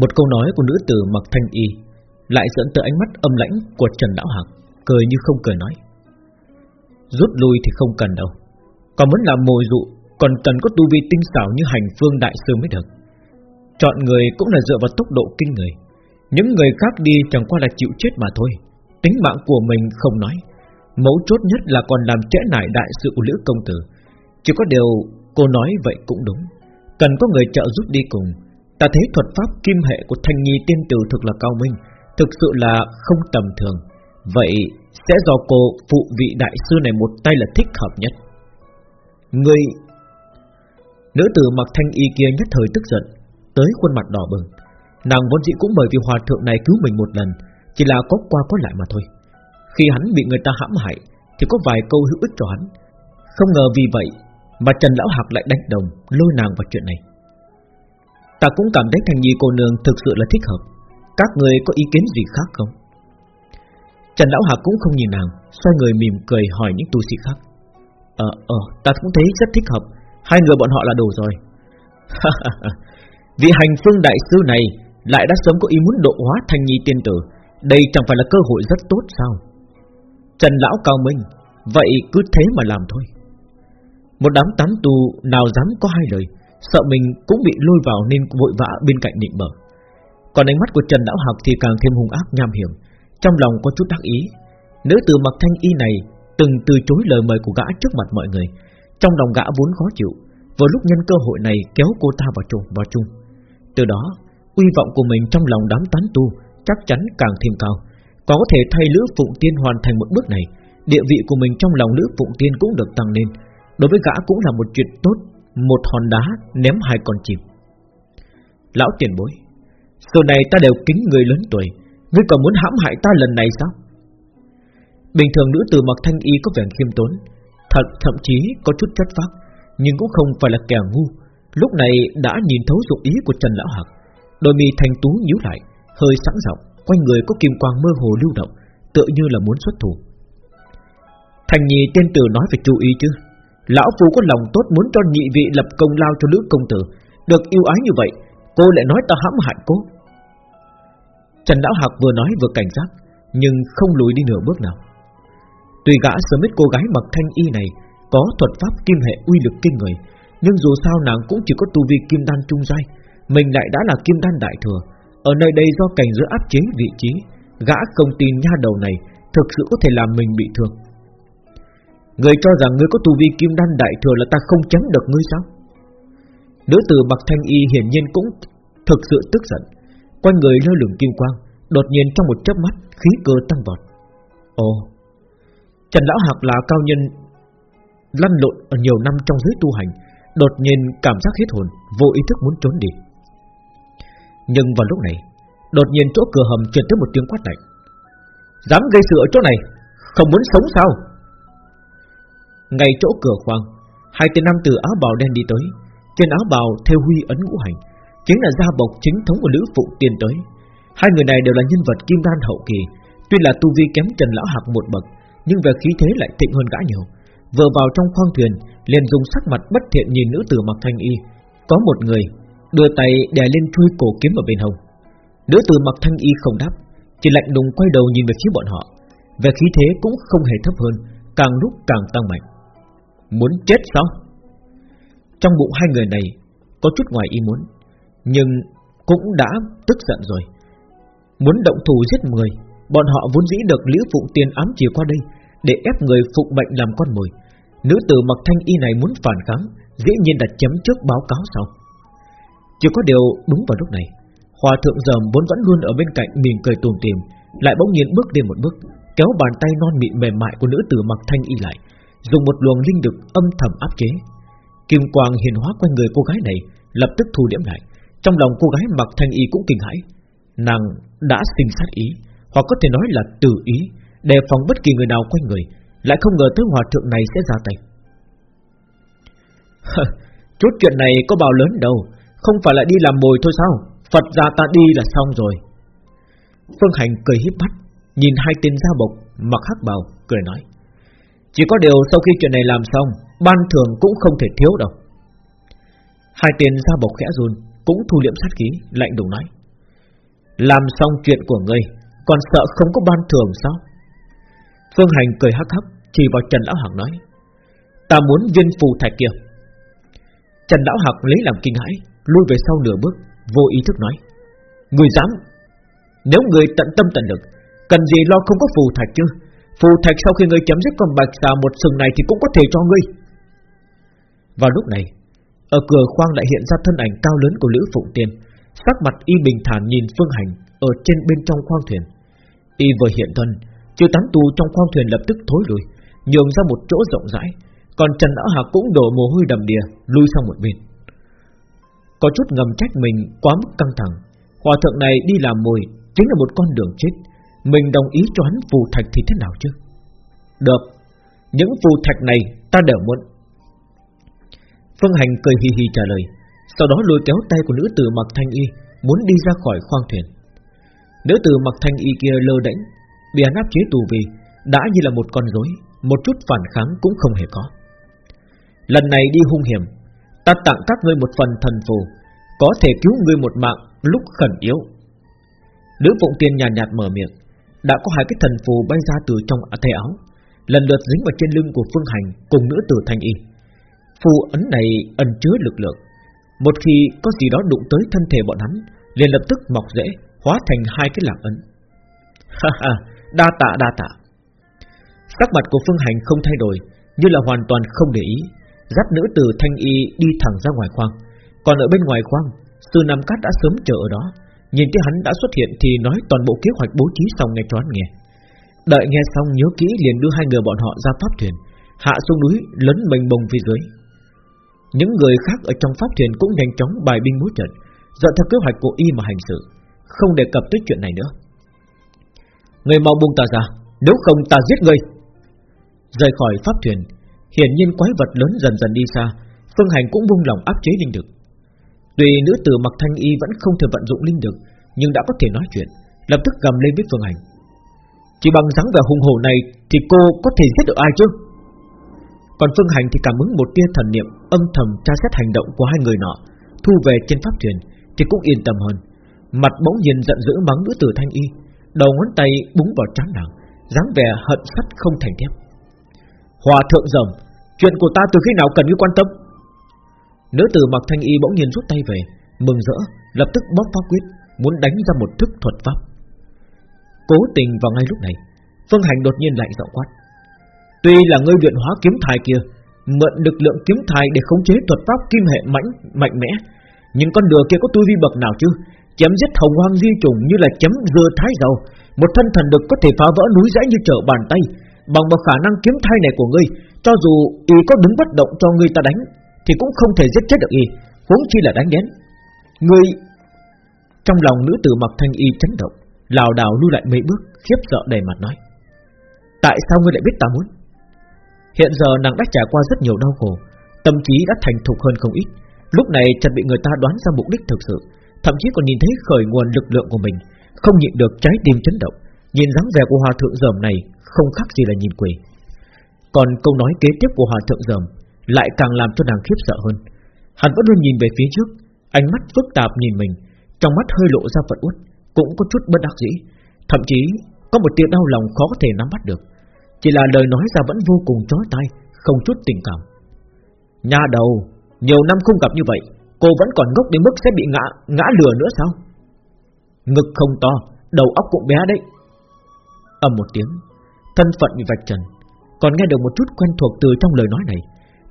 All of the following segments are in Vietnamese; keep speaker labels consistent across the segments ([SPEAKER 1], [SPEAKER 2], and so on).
[SPEAKER 1] Một câu nói của nữ tử mặc thanh y Lại dẫn tới ánh mắt âm lãnh của Trần Lão Hạc, Cười như không cười nói. Rút lui thì không cần đâu. Còn muốn làm mồi dụ, Còn cần có tu vi tinh xảo như hành phương đại sư mới được. Chọn người cũng là dựa vào tốc độ kinh người. Những người khác đi chẳng qua là chịu chết mà thôi. Tính mạng của mình không nói. Mấu chốt nhất là còn làm trễ nải đại sự của Lữ Công Tử. Chỉ có điều cô nói vậy cũng đúng. Cần có người trợ giúp đi cùng. Ta thấy thuật pháp kim hệ của Thanh Nhi tiên tử thực là cao minh, Thực sự là không tầm thường. Vậy sẽ do cô phụ vị đại sư này một tay là thích hợp nhất. Người, Nữ tử mặc thanh y kia nhất thời tức giận, Tới khuôn mặt đỏ bừng. Nàng vốn dĩ cũng bởi vì hòa thượng này cứu mình một lần, Chỉ là có qua có lại mà thôi. Khi hắn bị người ta hãm hại, Thì có vài câu hữu ích cho hắn. Không ngờ vì vậy Mà Trần Lão Hạc lại đánh đồng Lôi nàng vào chuyện này. Ta cũng cảm thấy Thành Nhi cô nương thực sự là thích hợp. Các người có ý kiến gì khác không? Trần Lão Hạc cũng không nhìn nàng Xoay người mỉm cười hỏi những tu sĩ khác. Ờ, ờ, ta cũng thấy rất thích hợp. Hai người bọn họ là đủ rồi. Vị hành phương đại sư này Lại đã sớm có ý muốn độ hóa thanh nhi tiên tử. Đây chẳng phải là cơ hội rất tốt sao? Trần Lão cao minh Vậy cứ thế mà làm thôi. Một đám tán tu nào dám có hai lời Sợ mình cũng bị lôi vào nên vội vã bên cạnh định bờ. Còn ánh mắt của Trần Lão Học thì càng thêm hung ác nham hiểm Trong lòng có chút đắc ý. Nữ tử mặc thanh y này Từng từ chối lời mời của gã trước mặt mọi người Trong lòng gã vốn khó chịu Vừa lúc nhân cơ hội này kéo cô ta vào chung, vào chung. Từ đó Uy vọng của mình trong lòng đám tán tu Chắc chắn càng thêm cao. Có thể thay Lữ Phụng Tiên hoàn thành một bước này Địa vị của mình trong lòng Lữ Phụng Tiên cũng được tăng lên. Đối với gã cũng là một chuyện tốt một hòn đá ném hai con chim. Lão tiền bối, Giờ này ta đều kính người lớn tuổi, Ngươi còn muốn hãm hại ta lần này sao? Bình thường nữ tử mặc thanh y có vẻ khiêm tốn, Thật thậm chí có chút chất phác, Nhưng cũng không phải là kẻ ngu. Lúc này đã nhìn thấu dụng ý của Trần Lão Hạc, Đôi mi thanh tú nhíu lại, Hơi sẵn giọng, Quanh người có kim quang mơ hồ lưu động, Tựa như là muốn xuất thủ. Thành nhì tiên tử nói phải chú ý chứ? Lão Phu có lòng tốt muốn cho nhị vị lập công lao cho nữ công tử. Được yêu ái như vậy, Cô lại nói ta hãm hại cô. Trần Lão Hạc vừa nói vừa cảnh giác, Nhưng không lùi đi nửa bước nào. Tuy gã sớm biết cô gái mặc thanh y này Có thuật pháp kim hệ uy lực kinh người, Nhưng dù sao nàng cũng chỉ có tu vi kim đan trung giai, Mình lại đã là kim đan đại thừa. Ở nơi đây do cảnh giới áp chế vị trí, Gã không tin nha đầu này Thực sự có thể làm mình bị thương. Người cho rằng ngươi có tu vi kim đan đại thừa là ta không chấm được ngươi sao Nữ tử mặc thanh y hiển nhiên cũng thực sự tức giận Quanh người lơ lửng kim quang Đột nhiên trong một chớp mắt khí cơ tăng vọt Ồ Trần Lão Hạc là cao nhân lăn lộn ở nhiều năm trong giới tu hành, đột nhiên cảm giác hết hồn, vô ý thức muốn trốn đi. Nhưng vào lúc này, đột nhiên chỗ cửa hầm truyền tới một tiếng quát lạnh. Dám gây sự ở chỗ này, không muốn sống sao? Ngay chỗ cửa khoang, hai tên nam tử áo bào đen đi tới, trên áo bào theo huy ấn ngũ hành, chính là gia bộc chính thống của Lữ Phụ Tiên tới. Hai người này đều là nhân vật kim đan hậu kỳ, tuy là tu vi kém Trần Lão Hạc một bậc, nhưng về khí thế lại thịnh hơn gã nhiều. Vừa vào trong khoang thuyền, liền dùng sắc mặt bất thiện nhìn nữ tử mặc thanh y. Có một người đưa tay đè lên chui cổ kiếm ở bên hông. Nữ tử mặc thanh y không đáp, chỉ lạnh lùng quay đầu nhìn về phía bọn họ. Về khí thế cũng không hề thấp hơn, càng lúc càng tăng mạnh. Muốn chết sao? Trong bụng hai người này có chút ngoài ý muốn, nhưng cũng đã tức giận rồi. Muốn động thủ giết người, bọn họ vốn dĩ được Liễu Phụng Tiên ám chỉ qua đây, để ép người phụng bệnh làm con mồi. Nữ tử mặc thanh y này muốn phản kháng, dĩ nhiên đặt chấm trước báo cáo sau. Chỉ có điều đúng vào lúc này, hòa thượng dầm vốn vẫn luôn ở bên cạnh mỉm cười tùm tìm, lại bỗng nhiên bước đi một bước, kéo bàn tay non mịn mềm mại của nữ tử mặc thanh y lại, dùng một luồng linh lực âm thầm áp chế. Kim quang hiền hóa quanh người cô gái này, lập tức thu điểm lại. Trong lòng cô gái mặc thanh y cũng kinh hãi, nàng đã sinh sát ý, hoặc có thể nói là tự ý, đề phòng bất kỳ người nào quanh người, lại không ngờ tới hòa thượng này sẽ ra tay. Chút chuyện này có bao lớn đâu, không phải là đi làm mồi thôi sao? Phật ra ta đi là xong rồi. Phương Hành cười híp mắt, nhìn hai tên gia bộc mặc hắc bào, cười nói: chỉ có điều sau khi chuyện này làm xong, ban thưởng cũng không thể thiếu đâu. Hai tên gia bộc khẽ run, cũng thu liệm sát khí, lạnh đùng nói: Làm xong chuyện của ngươi Còn sợ không có ban thường sao? Phương Hành cười hắc hắc Chỉ vào Trần Lão Hạc nói. Ta muốn viên phù thạch kia. Trần Lão Hạc lấy làm kinh hãi Lui về sau nửa bước Vô ý thức nói. Người dám. Nếu người tận tâm tận lực Cần gì lo không có phù thạch chứ? Phù thạch sau khi ngươi chấm dứt con bạch xà một sừng này Thì cũng có thể cho ngươi. Vào lúc này, Ở cửa khoang lại hiện ra thân ảnh cao lớn của Lữ Phụng Tiên. Sắc mặt y bình thản nhìn Phương Hành Ở trên bên trong khoang thuyền. Y vừa hiện thân, chưa tán tù trong khoang thuyền lập tức thối lùi Nhường ra một chỗ rộng rãi, Còn Trần Lão Hạc cũng đổ mồ hôi đầm đìa, Lui sang một bên. Có chút ngầm trách mình, quá mức căng thẳng. Hòa thượng này đi làm mồi, Chính là một con đường chết. Mình đồng ý cho hắn phù thạch thì thế nào chứ? Được Những phù thạch này ta đều muốn. Phương Hành cười hì hì trả lời Sau đó lôi kéo tay của nữ tử mặc thanh y Muốn đi ra khỏi khoang thuyền. Nữ tử mặc thanh y kia lơ đễnh Bị hắn áp chế tù vì Đã như là một con rối Một chút phản kháng cũng không hề có. Lần này đi hung hiểm Ta tặng các ngươi một phần thần phù Có thể cứu ngươi một mạng lúc khẩn yếu. Nữ phụng tiên nhàn nhạt, nhạt mở miệng đã có hai cái thần phù bay ra từ trong tay áo, Lần lượt dính vào trên lưng của Phương Hành Cùng nữ tử thanh y. Phù ấn này ẩn chứa lực lượng. Một khi có gì đó đụng tới thân thể bọn hắn, liền lập tức mọc rễ, Hóa thành hai cái lạc ấn. Ha ha, Đa tạ đa tạ. Sắc mặt của Phương Hành không thay đổi, Như là hoàn toàn không để ý, Dắt nữ tử thanh y đi thẳng ra ngoài khoang. Còn ở bên ngoài khoang, Sư Nam Cát đã sớm chờ ở đó. Nhìn thấy hắn đã xuất hiện thì nói toàn bộ kế hoạch bố trí xong nghe cho hắn nghe. Đợi nghe xong nhớ kỹ liền đưa hai người bọn họ ra pháp thuyền, Hạ xuống núi lớn mênh bồng phía dưới. Những người khác ở trong pháp thuyền cũng nhanh chóng bài binh bố trận, Dựa theo kế hoạch của y mà hành sự Không đề cập tới chuyện này nữa. Người mau buông ta ra, Nếu không ta giết ngươi Rời khỏi pháp thuyền, Hiển nhiên quái vật lớn dần dần đi xa, Phương Hành cũng buông lòng áp chế linh lực. Tuy nữ tử mặc thanh y vẫn không thể vận dụng linh lực Nhưng đã có thể nói chuyện Lập tức gầm lên với Phương Hành. Chỉ bằng dáng vẻ hung hổ này Thì cô có thể giết được ai chứ? Còn Phương Hành thì cảm ứng một tia thần niệm Âm thầm tra xét hành động của hai người nọ Thu về trên pháp thuyền Thì cũng yên tâm hơn. Mặt bỗng nhiên giận dữ mắng nữ tử thanh y Đầu ngón tay búng vào trán nàng dáng vẻ hận sắt không thành thép. Hòa thượng rầm, Chuyện của ta từ khi nào cần ngươi quan tâm? Nữ tử mặc thanh y bỗng nhiên rút tay về, Mừng rỡ, Lập tức bóp pháp quyết, Muốn đánh ra một thức thuật pháp. Cố tình vào ngay lúc này, Phương Hành đột nhiên lại giọng quát. Tuy là ngươi luyện hóa kiếm thai kia, Mượn lực lượng kiếm thai để khống chế thuật pháp kim hệ mạnh mạnh mẽ, Nhưng con đường kia có tu vi bậc nào chứ? Chém giết hồng hoang di trùng như là chấm dưa thái dầu Một thân thần được có thể phá vỡ núi dãy như trở bàn tay, Bằng vào khả năng kiếm thai này của ngươi, Cho dù y có đứng bất động cho ngươi ta đánh thì cũng không thể giết chết được y Huống chi là đánh đến người Trong lòng nữ tử mặc thanh y chấn động lảo đảo lui lại mấy bước Khiếp sợ đầy mặt nói Tại sao ngươi lại biết ta muốn? Hiện giờ nàng đã trải qua rất nhiều đau khổ Tâm trí đã thành thục hơn không ít. Lúc này chợt bị người ta đoán ra mục đích thực sự thậm chí còn nhìn thấy khởi nguồn lực lượng của mình, không nhịn được trái tim chấn động, nhìn dáng vẻ của hòa thượng dởm này không khác gì là nhìn quỷ. Còn câu nói kế tiếp của hòa thượng dởm lại càng làm cho nàng khiếp sợ hơn. Hắn vẫn luôn nhìn về phía trước, ánh mắt phức tạp nhìn mình, trong mắt hơi lộ ra phật uất, cũng có chút bất đắc dĩ, thậm chí có một tia đau lòng khó có thể nắm bắt được. Chỉ là lời nói ra vẫn vô cùng chói tai, không chút tình cảm. Nhà đầu, nhiều năm không gặp như vậy, Cô vẫn còn ngốc đến mức sẽ bị ngã ngã lừa nữa sao Ngực không to Đầu óc cũng bé đấy ầm một tiếng Thân phận bị vạch trần Còn nghe được một chút quen thuộc từ trong lời nói này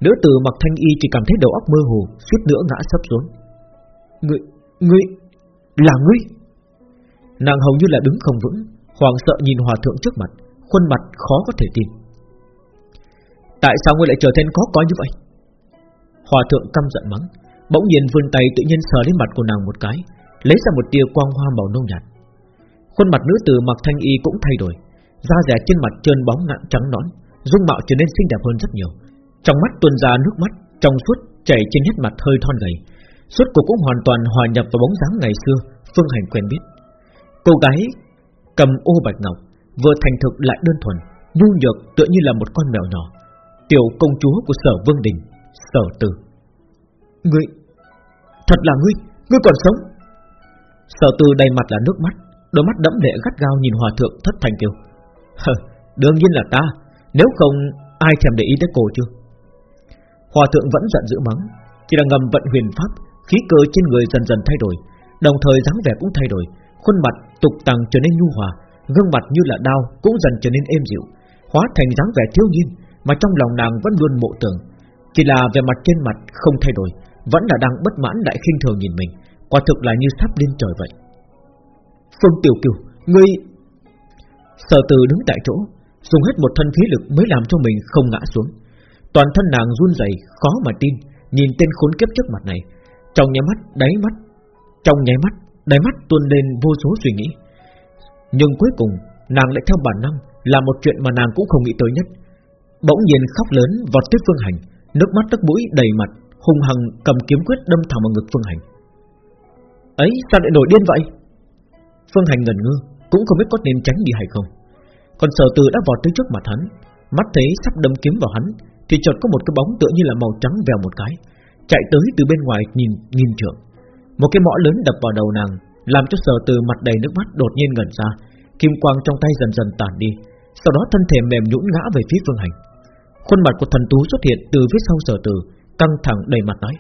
[SPEAKER 1] Nữ tử mặc thanh y chỉ cảm thấy đầu óc mơ hồ suýt nữa ngã sấp xuống. Ngươi, ngươi, là ngươi? Nàng hầu như là đứng không vững Hoàng sợ nhìn hòa thượng trước mặt Khuôn mặt khó có thể tin. Tại sao ngươi lại trở nên khó coi như vậy? Hòa thượng căm giận mắng Bỗng nhiên vươn tay tự nhiên sờ lên mặt của nàng một cái Lấy ra một tia quang hoa màu nâu nhạt. Khuôn mặt nữ tử mặc thanh y cũng thay đổi Da rẻ trên mặt trơn bóng nặng trắng nõn Dung mạo trở nên xinh đẹp hơn rất nhiều trong mắt tuôn ra nước mắt Trong suốt chảy trên hết mặt hơi thon gầy. Suốt cuộc cũng hoàn toàn hòa nhập vào bóng dáng ngày xưa Phương Hành quen biết. Cô gái cầm ô bạch ngọc Vừa thành thực lại đơn thuần Nhu nhược tựa như là một con mèo nhỏ. Tiểu công chúa của sở Vương Đình Sở Tử. Ngươi Thật là ngươi Ngươi còn sống. Sở từ đầy mặt là nước mắt Đôi mắt đẫm lệ gắt gao nhìn hòa thượng thất thành kêu. Hừ, đương nhiên là ta Nếu không ai thèm để ý tới cô chưa Hòa thượng vẫn giận dữ mắng. Chỉ là ngầm vận huyền pháp, Khí cơ trên người dần dần thay đổi, Đồng thời dáng vẻ cũng thay đổi. Khuôn mặt tục tàng trở nên nhu hòa, Gương mặt như là đau cũng dần trở nên êm dịu, Hóa thành dáng vẻ thiếu nhiên Mà trong lòng nàng vẫn luôn mộ tưởng. Chỉ là về mặt trên mặt không thay đổi, Vẫn là đang bất mãn lại khinh thường nhìn mình, Quả thực là như sắp lên trời vậy. Phương Tiểu Kiều, Ngươi Sở từ đứng tại chỗ, Dùng hết một thân khí lực mới làm cho mình không ngã xuống. Toàn thân nàng run rẩy Khó mà tin Nhìn tên khốn kiếp trước mặt này. Trong nháy mắt, đáy mắt Trong nháy mắt, đáy mắt tuôn lên vô số suy nghĩ. Nhưng cuối cùng Nàng lại theo bản năng Là một chuyện mà nàng cũng không nghĩ tới nhất. Bỗng nhiên khóc lớn vọt tới Phương Hành Nước mắt nước mũi đầy mặt Hung hăng cầm kiếm quyết đâm thẳng vào ngực Phương Hành. Ấy sao lại nổi điên vậy? Phương Hành ngẩn ngơ Cũng không biết có nên tránh đi hay không. Còn sở từ đã vọt tới trước mặt hắn Mắt thấy sắp đâm kiếm vào hắn thì chợt có một cái bóng tựa như là màu trắng vèo một cái, Chạy tới từ bên ngoài nhìn nhìn trưởng Một cái mõ lớn đập vào đầu nàng, Làm cho sở từ mặt đầy nước mắt đột nhiên ngẩn ra Kim quang trong tay dần dần tàn đi, Sau đó thân thể mềm nhũn ngã về phía Phương Hành. Khuôn mặt của thần tú xuất hiện từ phía sau sở từ, Căng thẳng đầy mặt nói,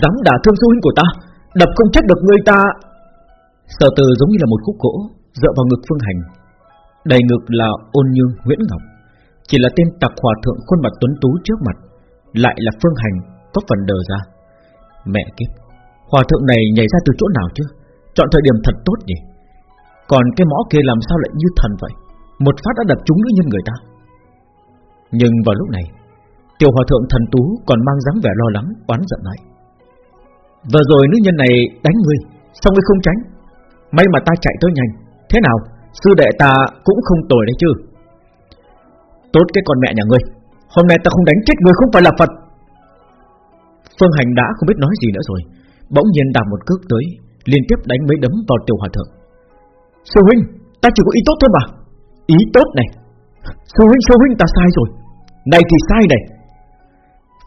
[SPEAKER 1] Dám đả thương sư huynh của ta, Đập không chết được người ta. Sở từ giống như là một khúc gỗ, Dựa vào ngực Phương Hành, Đầy ngực là ôn như Nguyễn Ngọc. Chỉ là tên tặc hòa thượng khuôn mặt tuấn tú trước mặt, Lại là Phương Hành Có phần đờ ra. Mẹ kiếp, Hòa thượng này nhảy ra từ chỗ nào chứ? Chọn thời điểm thật tốt nhỉ? Còn cái mõ kia làm sao lại như thần vậy? Một phát đã đập trúng nữ nhân người ta. Nhưng vào lúc này, Tiểu hòa thượng thần tú còn mang dáng vẻ lo lắng, Oán giận lại. Vừa rồi nữ nhân này đánh ngươi Xong ngươi không tránh? May mà ta chạy tới nhanh. Thế nào? Sư đệ ta cũng không tồi đấy chứ. Tốt cái con mẹ nhà ngươi. Hôm nay ta không đánh chết ngươi, không phải là Phật. Phương Hành đã không biết nói gì nữa rồi. Bỗng nhiên đạp một cước tới, Liên tiếp đánh mấy đấm vào tiểu hòa thượng. Sư huynh, ta chỉ có ý tốt thôi mà. Ý tốt này. Sư huynh sư huynh, ta sai rồi. Này thì sai này.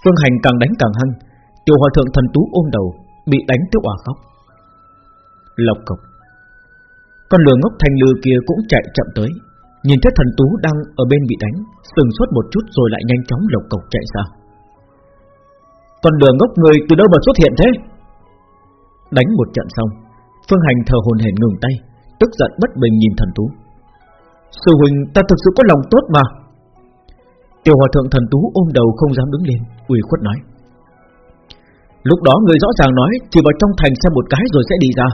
[SPEAKER 1] Phương Hành càng đánh càng hăng, Tiểu hòa thượng thần tú ôm đầu, Bị đánh tới òa khóc. Lộc cộc. Con lừa ngốc thanh lư kia cũng chạy chậm tới. Nhìn thấy thần tú đang ở bên bị đánh, Sừng sốt một chút rồi lại nhanh chóng lộc cộc chạy ra. Con đường ngốc người từ đâu mà xuất hiện thế? Đánh một trận xong, Phương Hành thờ hồn hển ngừng tay, Tức giận bất bình nhìn thần tú. Sư huynh, ta thực sự có lòng tốt mà. Tiểu hòa thượng thần tú ôm đầu không dám đứng lên ủy khuất nói. Lúc đó người rõ ràng nói, Chỉ vào trong thành xem một cái rồi sẽ đi ra.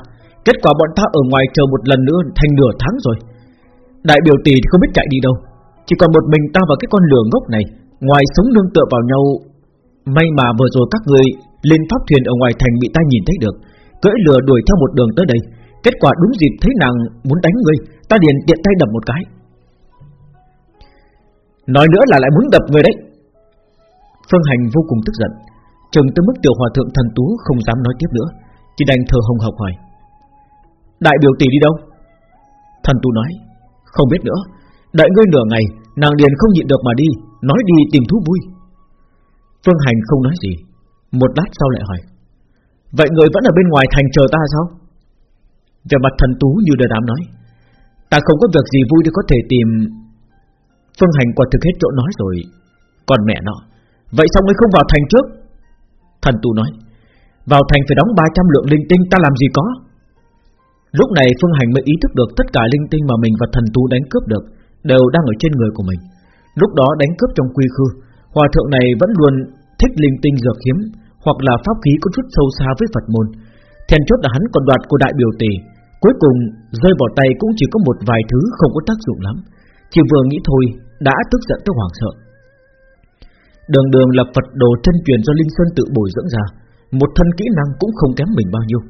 [SPEAKER 1] Kết quả bọn ta ở ngoài chờ một lần nữa Thành nửa tháng rồi. Đại biểu tỷ không biết chạy đi đâu. Chỉ còn một mình ta và cái con lửa ngốc này, Ngoài sống nương tựa vào nhau, May mà vừa rồi các người Lên pháp thuyền ở ngoài thành bị ta nhìn thấy được. Cưỡi lừa đuổi theo một đường tới đây. Kết quả đúng dịp thấy nàng muốn đánh ngươi Ta liền tiện tay đập một cái. Nói nữa là lại muốn đập người đấy. Phương Hành vô cùng tức giận Trừng tới mức tiểu hòa thượng thần tú không dám nói tiếp nữa, Chỉ đành thờ hồng học hỏi. Đại biểu tỷ đi đâu? Thần tú nói. Không biết nữa. Đợi ngươi nửa ngày, Nàng liền không nhịn được mà đi, Nói đi tìm thú vui. Phương Hành không nói gì. Một lát sau lại hỏi, Vậy người vẫn ở bên ngoài thành chờ ta sao? Về mặt thần tú như đời đám nói, Ta không có việc gì vui để có thể tìm. Phương Hành quả thực hết chỗ nói rồi. Còn mẹ nó Vậy sao ngươi không vào thành trước? Thần tú nói, Vào thành phải đóng 300 lượng linh tinh, ta làm gì có? Lúc này Phương Hành mới ý thức được Tất cả linh tinh mà mình và thần tu đánh cướp được Đều đang ở trên người của mình. Lúc đó đánh cướp trong quy khư, Hòa thượng này vẫn luôn thích linh tinh dược hiếm Hoặc là pháp khí có chút sâu xa với Phật môn. Thèn chốt là hắn còn đoạt của đại biểu tỷ Cuối cùng rơi vào tay cũng chỉ có một vài thứ không có tác dụng lắm, Chỉ vừa nghĩ thôi đã tức giận tới hoàng sợ. Đường đường là Phật đồ chân truyền do Linh Sơn tự bồi dưỡng ra, Một thân kỹ năng cũng không kém mình bao nhiêu.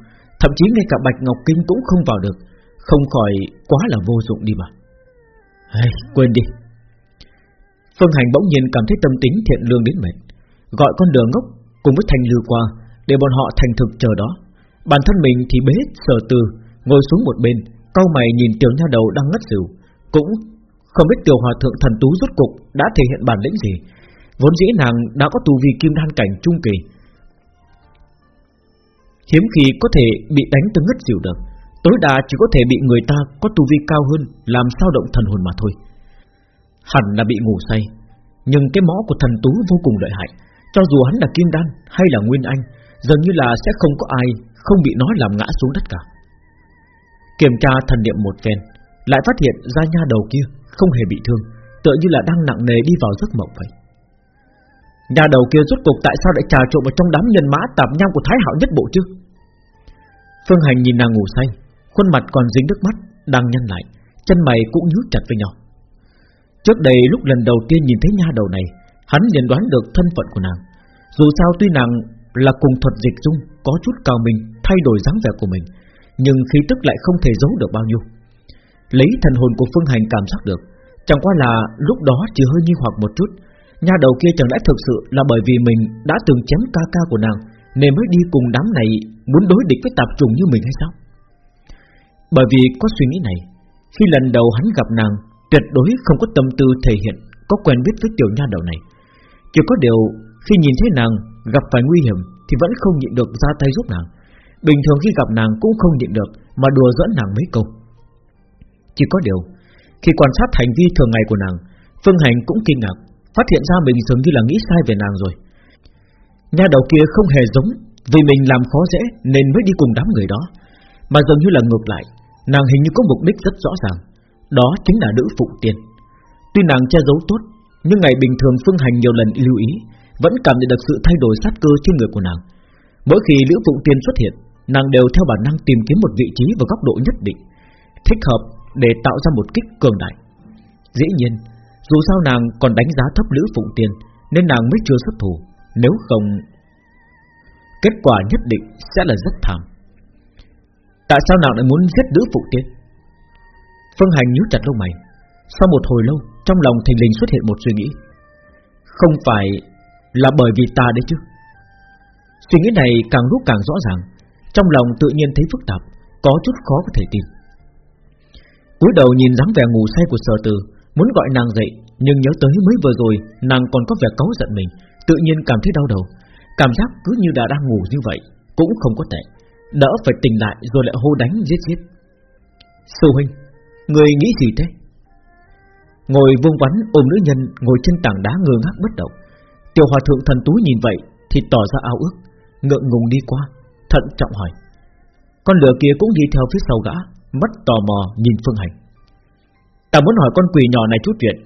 [SPEAKER 1] Thậm chí ngay cả Bạch Ngọc Kinh cũng không vào được. Không khỏi quá là vô dụng đi mà. Hey, Quên đi. Phương Hành bỗng nhiên cảm thấy tâm tính thiện lương đến mệt. Gọi con đường ngốc cùng với Thành Lư qua Để bọn họ thành thực chờ đó. Bản thân mình thì bế sở từ Ngồi xuống một bên Cau mày nhìn tiểu nha đầu đang ngất xỉu. Cũng không biết tiểu hòa thượng thần tú rốt cục Đã thể hiện bản lĩnh gì. Vốn dĩ nàng đã có tu vi kim đan cảnh trung kỳ Hiếm khi có thể bị đánh tới ngất xỉu được. Tối đa chỉ có thể bị người ta có tu vi cao hơn, Làm sao động thần hồn mà thôi. Hẳn là bị ngủ say, Nhưng cái mõ của thần tú vô cùng lợi hại. Cho dù hắn là kim đan hay là nguyên anh, Dường như là sẽ không có ai Không bị nó làm ngã xuống đất cả. Kiểm tra thần niệm một phen, Lại phát hiện ra nha đầu kia Không hề bị thương, Tựa như là đang nặng nề đi vào giấc mộng vậy. Nhà đầu kia rốt cuộc tại sao lại trà trộn vào trong đám nhân mã tạp nham của Thái Hạo nhất bộ chứ? Phương Hành nhìn nàng ngủ say, Khuôn mặt còn dính nước mắt, Đang nhăn lại, Chân mày cũng nhút chặt với nhau. Trước đây lúc lần đầu tiên nhìn thấy nha đầu này, Hắn nhận đoán được thân phận của nàng. Dù sao tuy nàng là cùng thuật dịch dung Có chút cao mình Thay đổi dáng vẻ của mình, Nhưng khí tức lại không thể giấu được bao nhiêu. Lấy thần hồn của Phương Hành cảm giác được, Chẳng qua là lúc đó chỉ hơi nghi hoặc một chút, Nha đầu kia chẳng lẽ thực sự là bởi vì mình đã từng chém ca ca của nàng, Nên mới đi cùng đám này muốn đối địch với tạp trùng như mình hay sao? Bởi vì có suy nghĩ này, Khi lần đầu hắn gặp nàng, Tuyệt đối không có tâm tư thể hiện, Có quen biết với tiểu nha đầu này. Chỉ có điều, khi nhìn thấy nàng Gặp phải nguy hiểm thì vẫn không nhịn được ra tay giúp nàng. Bình thường khi gặp nàng cũng không nhịn được Mà đùa dẫn nàng mấy câu. Chỉ có điều, Khi quan sát hành vi thường ngày của nàng, Phương Hành cũng kinh ngạc, Phát hiện ra mình dường như là nghĩ sai về nàng rồi. Nha đầu kia không hề giống vì mình làm khó dễ Nên mới đi cùng đám người đó. Mà dường như là ngược lại, Nàng hình như có mục đích rất rõ ràng. Đó chính là nữ phụ tiên. Tuy nàng che giấu tốt, Nhưng ngày bình thường Phương Hành nhiều lần lưu ý, Vẫn cảm nhận được sự thay đổi sát cơ trên người của nàng. Mỗi khi nữ phụ tiên xuất hiện, Nàng đều theo bản năng tìm kiếm một vị trí và góc độ nhất định, Thích hợp để tạo ra một kích cường đại. Dĩ nhiên, dù sao nàng còn đánh giá thấp Lữ Phụng Tiên, Nên nàng mới chưa xuất thủ, Nếu không Kết quả nhất định sẽ là rất thảm. Tại sao nàng lại muốn giết nữ phụ Tiên Phương Hành nhíu chặt lông mày. Sau một hồi lâu, Trong lòng thình lình xuất hiện một suy nghĩ. Không phải là bởi vì ta đấy chứ? Suy nghĩ này càng lúc càng rõ ràng. Trong lòng tự nhiên thấy phức tạp, Có chút khó có thể tin. Cúi đầu nhìn dáng vẻ ngủ say của sở từ Muốn gọi nàng dậy, Nhưng nhớ tới mới vừa rồi Nàng còn có vẻ cáu giận mình, Tự nhiên cảm thấy đau đầu. Cảm giác cứ như đã đang ngủ như vậy, Cũng không có tệ. Đỡ phải tỉnh lại rồi lại hô đánh giết giết. Sư huynh, Người nghĩ gì thế? Ngồi vuông vắn ôm nữ nhân Ngồi trên tảng đá ngơ ngác bất động. Tiểu hòa thượng thần tú nhìn vậy Thì tỏ ra ao ước, Ngượng ngùng đi qua, Thận trọng hỏi. Con lửa kia cũng đi theo phía sau gã, Mắt tò mò nhìn Phương Hành. Ta muốn hỏi con quỷ nhỏ này chút chuyện.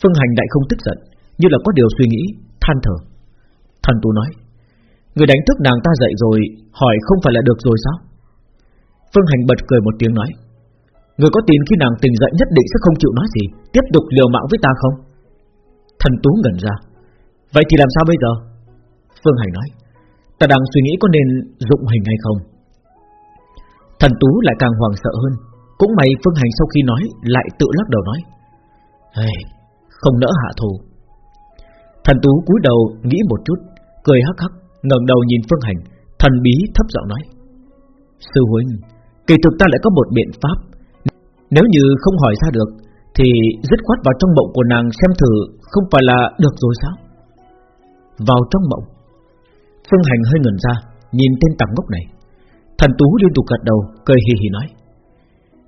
[SPEAKER 1] Phương Hành đại không tức giận, Như là có điều suy nghĩ, Than thở. Thần tu nói Người đánh thức nàng ta dậy rồi Hỏi không phải là được rồi sao? Phương Hành bật cười một tiếng nói Người có tin khi nàng tỉnh dậy nhất định sẽ không chịu nói gì Tiếp tục liều mạng với ta không? Thần tú ngẩn ra Vậy thì làm sao bây giờ? Phương Hành nói Ta đang suy nghĩ có nên dụng hình hay không. Thần tú lại càng hoàng sợ hơn cũng may Phương Hành sau khi nói Lại tự lắc đầu nói hey, Không nỡ hạ thù Thần Tú cúi đầu nghĩ một chút Cười hắc hắc, ngẩng đầu nhìn Phương Hành, Thần bí thấp giọng nói, Sư huynh, Kỳ thực ta lại có một biện pháp. Nếu như không hỏi ra được, Thì dứt khoát vào trong mộng của nàng xem thử Không phải là được rồi sao? Vào trong mộng, Phương Hành hơi ngẩn ra, Nhìn tên tặng ngốc này. Thần Tú liên tục gật đầu, Cười hì hì nói,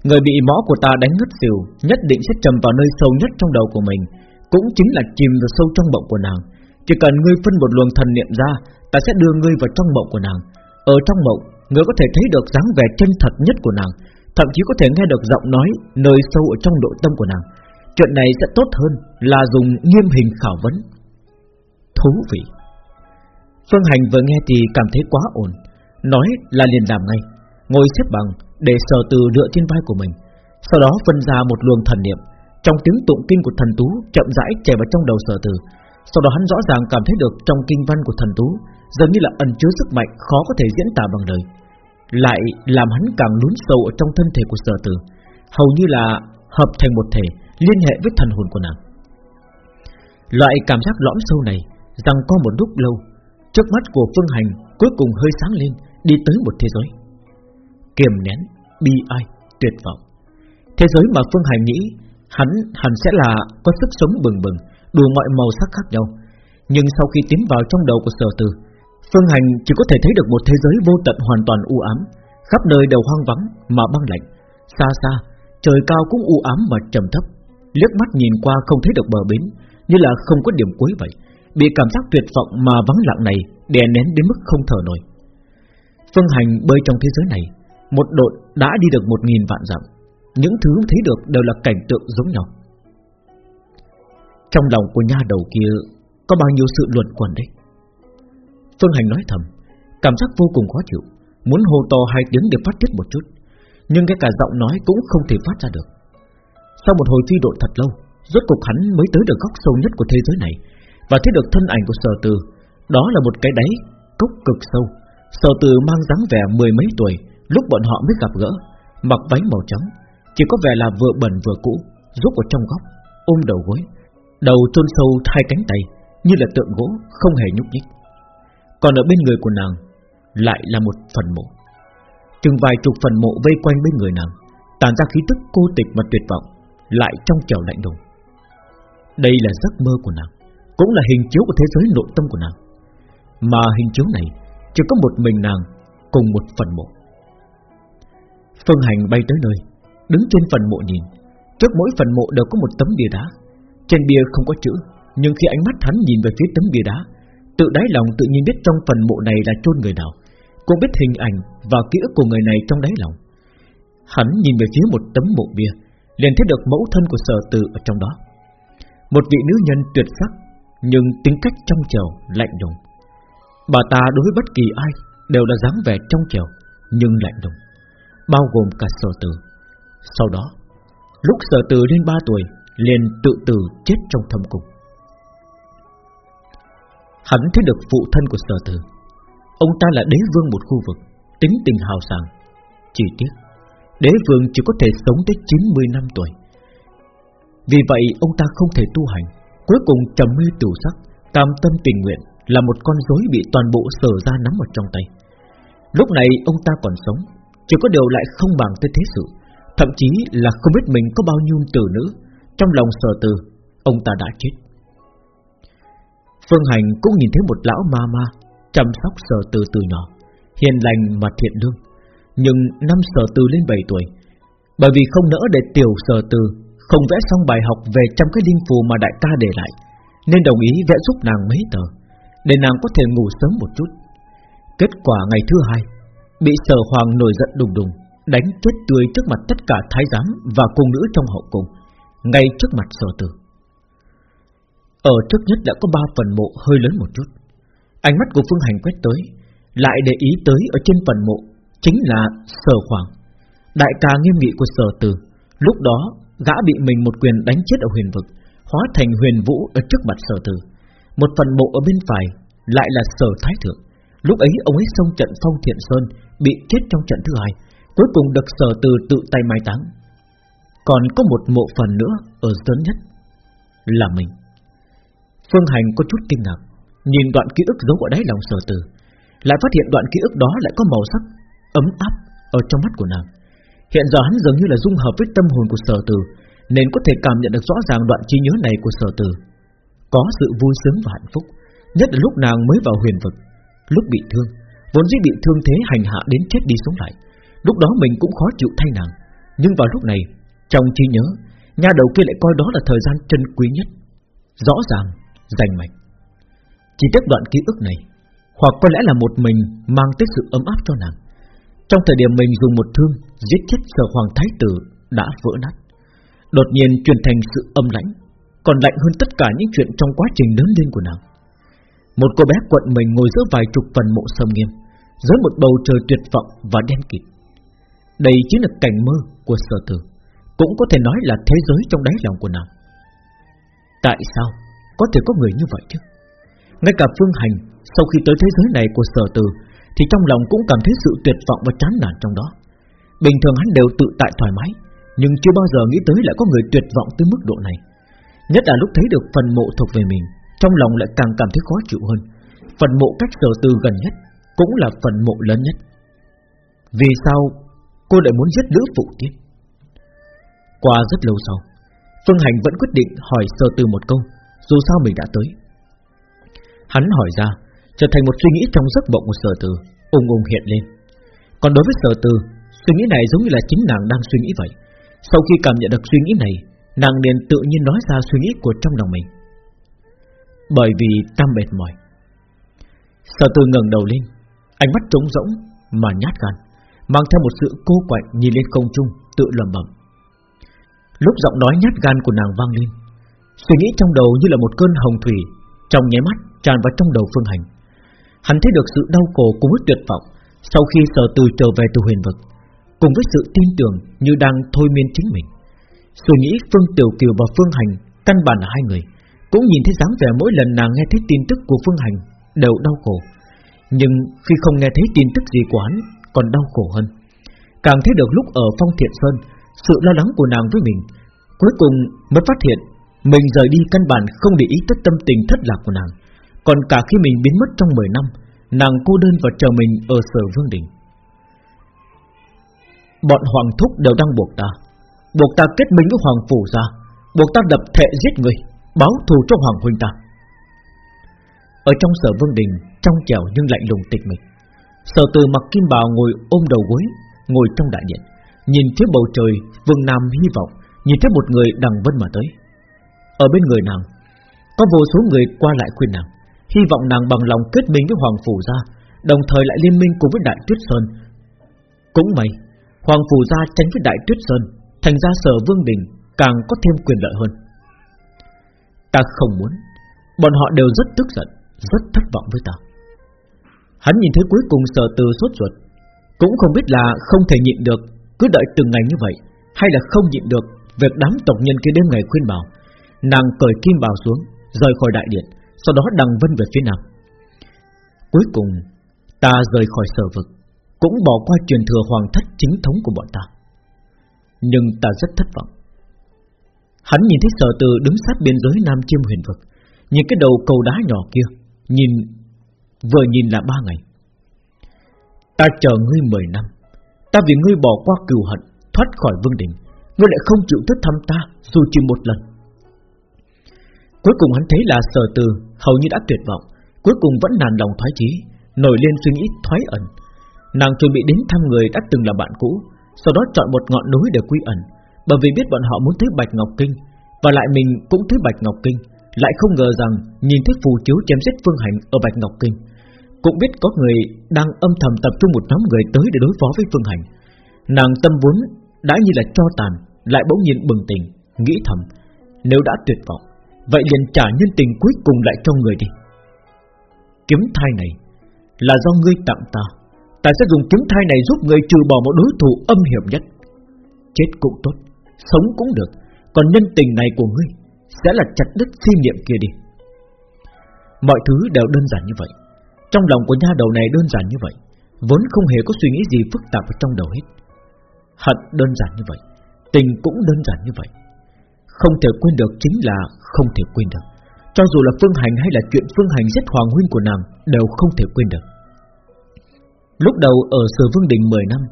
[SPEAKER 1] Người bị mõ của ta đánh ngất xỉu, Nhất định sẽ trầm vào nơi sâu nhất trong đầu của mình, Cũng chính là chìm vào sâu trong bụng của nàng. Chỉ cần ngươi phân một luồng thần niệm ra Ta sẽ đưa ngươi vào trong mộng của nàng. Ở trong mộng Ngươi có thể thấy được dáng vẻ chân thật nhất của nàng Thậm chí có thể nghe được giọng nói Nơi sâu ở trong nội tâm của nàng. Chuyện này sẽ tốt hơn là dùng nghiêm hình khảo vấn. Thú vị. Phương Hành vừa nghe thì cảm thấy quá ổn Nói là liền làm ngay Ngồi xếp bằng để sờ từ lựa trên vai của mình, sau đó phân ra một luồng thần niệm trong tiếng tụng kinh của thần tú chậm rãi chảy vào trong đầu sở từ. Sau đó hắn rõ ràng cảm thấy được trong kinh văn của thần tú dường như là ẩn chứa sức mạnh khó có thể diễn tả bằng lời, lại làm hắn càng lún sâu ở trong thân thể của sở tử, hầu như là hợp thành một thể liên hệ với thần hồn của nàng. Loại cảm giác lõm sâu này rằng có một lúc lâu, trước mắt của Phương Hành cuối cùng hơi sáng lên, đi tới một thế giới kiềm nén, bi ai, tuyệt vọng. Thế giới mà Phương Hành nghĩ hắn hẳn sẽ là có sức sống bừng bừng, đủ mọi màu sắc khác nhau. Nhưng sau khi tiến vào trong đầu của sở từ, Phương Hành chỉ có thể thấy được một thế giới vô tận hoàn toàn u ám, Khắp nơi đều hoang vắng mà băng lạnh. Xa xa Trời cao cũng u ám mà trầm thấp. Liếc mắt nhìn qua không thấy được bờ bến Như là không có điểm cuối vậy. Bị cảm giác tuyệt vọng mà vắng lặng này Đè nén đến mức không thở nổi. Phương hành bơi trong thế giới này Một độn đã đi được một nghìn vạn dặm. Những thứ thấy được đều là cảnh tượng giống nhau. Trong lòng của nha đầu kia Có bao nhiêu sự luận quẩn đấy? Phương hành nói thầm, Cảm giác vô cùng khó chịu, Muốn hô to hai tiếng để phát tiết một chút, Nhưng cái cả giọng nói cũng không thể phát ra được. Sau một hồi phi đội thật lâu, Rốt cục hắn mới tới được góc sâu nhất của thế giới này Và thấy được thân ảnh của sở từ. Đó là một cái đáy cốc cực sâu. Sở từ mang dáng vẻ mười mấy tuổi, Lúc bọn họ mới gặp gỡ, Mặc váy màu trắng, Chỉ có vẻ là vừa bẩn vừa cũ, Rút ở trong góc, Ôm đầu gối. Đầu chôn sâu hai cánh tay Như là tượng gỗ không hề nhúc nhích. Còn ở bên người của nàng Lại là một phần mộ. Chừng vài chục phần mộ vây quanh bên người nàng Tàn ra khí tức cô tịch và tuyệt vọng, Lại trong trèo lạnh đùng Đây là giấc mơ của nàng, Cũng là hình chiếu của thế giới nội tâm của nàng. Mà hình chiếu này Chỉ có một mình nàng Cùng một phần mộ. Phương Hành bay tới nơi, Đứng trên phần mộ nhìn. Trước mỗi phần mộ đều có một tấm bia đá. Trên bia không có chữ, Nhưng khi ánh mắt hắn nhìn về phía tấm bia đá, Tự đáy lòng tự nhiên biết trong phần mộ này là chôn người nào. Cũng biết hình ảnh và ký ức của người này trong đáy lòng. Hắn nhìn về phía một tấm mộ bia, liền thấy được mẫu thân của sở tử ở trong đó. Một vị nữ nhân tuyệt sắc, Nhưng tính cách trong trèo lạnh lùng. Bà ta đối với bất kỳ ai Đều là dáng vẻ trong trèo, Nhưng lạnh lùng, Bao gồm cả sở tử. Sau đó, Lúc sở tử lên 3 tuổi liền tự tử chết trong thâm cung. Hắn thấy được phụ thân của sở tử. Ông ta là đế vương một khu vực, Tính tình hào sảng. Chỉ tiếc, Đế vương chỉ có thể sống tới 90 năm tuổi. Vì vậy, ông ta không thể tu hành. Cuối cùng trầm mê tiểu sắc, Cam tâm tình nguyện Là một con rối bị toàn bộ sở ra nắm ở trong tay. Lúc này, ông ta còn sống, Chỉ có điều lại không bằng tới thế sự. Thậm chí là không biết mình có bao nhiêu tử nữ trong lòng sở từ Ông ta đã chết. Phương Hành cũng nhìn thấy một lão ma ma Chăm sóc sở từ từ nhỏ, Hiền lành mà thiện lương, Nhưng năm sở từ lên 7 tuổi, Bởi vì không nỡ để tiểu sở từ Không vẽ xong bài học về trăm cái linh phù mà đại ca để lại, Nên đồng ý vẽ giúp nàng mấy tờ, Để nàng có thể ngủ sớm một chút. Kết quả ngày thứ hai, Bị sở hoàng nổi giận đùng đùng, Đánh chết tươi trước mặt tất cả thái giám Và cung nữ trong hậu cung. Ngay trước mặt sở tử. Ở trước nhất đã có ba phần mộ hơi lớn một chút. Ánh mắt của Phương Hành quét tới, Lại để ý tới ở trên phần mộ Chính là sở khoảng. Đại ca nghiêm nghị của sở tử, Lúc đó gã bị mình một quyền đánh chết ở huyền vực, Hóa thành huyền vũ ở trước mặt sở tử. Một phần mộ ở bên phải Lại là sở thái thượng. Lúc ấy ông ấy xông trận phong thiện sơn, Bị chết trong trận thứ hai, Cuối cùng được sở tử tự tay mai táng. Còn có một mộ phần nữa Ở lớn nhất Là mình. Phương Hành có chút kinh ngạc, Nhìn đoạn ký ức giấu ở đáy lòng sở từ, Lại phát hiện đoạn ký ức đó lại có màu sắc, Ấm áp ở trong mắt của nàng. Hiện giờ hắn dường như là dung hợp với tâm hồn của sở từ, Nên có thể cảm nhận được rõ ràng đoạn trí nhớ này của sở từ. Có sự vui sướng và hạnh phúc, Nhất là lúc nàng mới vào huyền vực, Lúc bị thương, Vốn dĩ bị thương thế hành hạ đến chết đi sống lại. Lúc đó mình cũng khó chịu thay nàng, Nhưng vào lúc này trong trí nhớ Nhà đầu kia lại coi đó là thời gian chân quý nhất Rõ ràng, rành mạch. Chỉ tiếc đoạn ký ức này Hoặc có lẽ là một mình Mang tới sự ấm áp cho nàng. Trong thời điểm mình dùng một thương Giết chết sở hoàng thái tử đã vỡ nát Đột nhiên chuyển thành sự âm lãnh Còn lạnh hơn tất cả những chuyện trong quá trình lớn lên của nàng. Một cô bé quận mình ngồi giữa vài chục phần mộ sâm nghiêm Dưới một bầu trời tuyệt vọng và đen kịt. Đây chính là cảnh mơ của sở tử. Cũng có thể nói là thế giới trong đáy lòng của nàng. Tại sao Có thể có người như vậy chứ? Ngay cả phương hành, Sau khi tới thế giới này của sở từ, Thì trong lòng cũng cảm thấy sự tuyệt vọng và chán nản trong đó. Bình thường hắn đều tự tại thoải mái, Nhưng chưa bao giờ nghĩ tới lại có người tuyệt vọng tới mức độ này. Nhất là lúc thấy được phần mộ thuộc về mình, Trong lòng lại càng cảm thấy khó chịu hơn. Phần mộ cách sở từ gần nhất Cũng là phần mộ lớn nhất. Vì sao Cô lại muốn giết Lữ Phụ Tiên qua rất lâu sau, Phương Hành vẫn quyết định hỏi sơ từ một câu, Dù sao mình đã tới. Hắn hỏi ra, Trở thành một suy nghĩ trong giấc mộng của sở từ Ung ung hiện lên. Còn đối với sở từ Suy nghĩ này giống như là chính nàng đang suy nghĩ vậy. Sau khi cảm nhận được suy nghĩ này, Nàng liền tự nhiên nói ra suy nghĩ của trong lòng mình. Bởi vì ta mệt mỏi. Sở từ ngẩng đầu lên, Ánh mắt trống rỗng mà nhát gan, Mang theo một sự cô quạnh nhìn lên không trung, Tự lầm bẩm. Lúc giọng nói nhát gan của nàng vang lên, Suy nghĩ trong đầu như là một cơn hồng thủy, Trong nháy mắt tràn vào trong đầu Phương Hành. Hắn thấy được sự đau khổ cùng với tuyệt vọng Sau khi sở từ trở về từ huyền vực, Cùng với sự tin tưởng như đang thôi miên chính mình. Suy nghĩ Phương Tiểu Kiều và Phương Hành Căn bản là hai người, Cũng nhìn thấy dáng vẻ mỗi lần nàng nghe thấy tin tức của Phương Hành Đều đau khổ. Nhưng khi không nghe thấy tin tức gì của hắn, Còn đau khổ hơn. Càng thấy được lúc ở Phong Thiện Sơn sự lo lắng của nàng với mình. Cuối cùng mới phát hiện Mình rời đi căn bản không để ý tất tâm tình thất lạc của nàng. Còn cả khi mình biến mất trong 10 năm, Nàng cô đơn và chờ mình ở sở vương đình. Bọn hoàng thúc đều đang buộc ta. Buộc ta kết minh với hoàng phủ ra. Buộc ta đập thệ giết người, Báo thù cho hoàng huynh ta. Ở trong sở vương đình, Trong trẻo nhưng lạnh lùng tịch mịch. Sở từ mặc kim bào ngồi ôm đầu gối, Ngồi trong đại điện. Nhìn phía bầu trời, Vương Nam hy vọng, Nhìn thấy một người đằng vân mà tới. Ở bên người nàng, Có vô số người qua lại khuyên nàng, Hy vọng nàng bằng lòng kết minh với Hoàng Phủ gia, Đồng thời lại liên minh cùng với Đại Tuyết Sơn. Cũng may, Hoàng Phủ gia tránh với Đại Tuyết Sơn, Thành ra sở Vương Đình Càng có thêm quyền lợi hơn. Ta không muốn, Bọn họ đều rất tức giận, Rất thất vọng với ta. Hắn nhìn thấy cuối cùng sở từ sốt ruột, Cũng không biết là không thể nhịn được cứ đợi từng ngày như vậy, Hay là không nhịn được Việc đám tộc nhân kia đêm ngày khuyên bảo. Nàng cởi kim bào xuống, Rời khỏi đại điện, Sau đó đằng vân về phía nam. Cuối cùng, Ta rời khỏi sở vực, Cũng bỏ qua truyền thừa hoàng thất chính thống của bọn ta. Nhưng ta rất thất vọng. Hắn nhìn thấy sở từ đứng sát biên giới Nam Chiêm huyền vực, Nhìn cái đầu cầu đá nhỏ kia, Nhìn, Vừa nhìn là ba ngày. Ta chờ ngươi mười năm. Ta vì ngươi bỏ qua cừu hận, Thoát khỏi vương đình, Ngươi lại không chịu thức thăm ta, Dù chỉ một lần. Cuối cùng hắn thấy là sở từ Hầu như đã tuyệt vọng, Cuối cùng vẫn nản lòng thoái chí, Nổi lên suy nghĩ thoái ẩn. Nàng chuẩn bị đến thăm người đã từng là bạn cũ, Sau đó chọn một ngọn núi để quy ẩn, Bởi vì biết bọn họ muốn tới Bạch Ngọc Kinh, Và lại mình cũng tới Bạch Ngọc Kinh, Lại không ngờ rằng Nhìn thấy phù chiếu chém giết phương hành ở Bạch Ngọc Kinh. Cũng biết có người Đang âm thầm tập trung một nhóm người tới để đối phó với phương hành. Nàng tâm vốn đã như là cho tàn, Lại bỗng nhiên bừng tỉnh, Nghĩ thầm, Nếu đã tuyệt vọng, Vậy liền trả nhân tình cuối cùng lại cho người đi. Kiếm thai này Là do ngươi tặng ta Ta sẽ dùng kiếm thai này giúp ngươi trừ bỏ một đối thủ âm hiểm nhất. Chết cũng tốt, Sống cũng được, Còn nhân tình này của ngươi Sẽ là chặt đứt suy niệm kia đi. Mọi thứ đều đơn giản như vậy. Trong lòng của nha đầu này đơn giản như vậy Vốn không hề có suy nghĩ gì phức tạp ở trong đầu hết. Hận đơn giản như vậy Tình cũng đơn giản như vậy. Không thể quên được chính là không thể quên được. Cho dù là Phương Hành hay là chuyện Phương Hành giết Hoàng Huynh của nàng Đều không thể quên được. Lúc đầu ở Sở Vương Đình 10 năm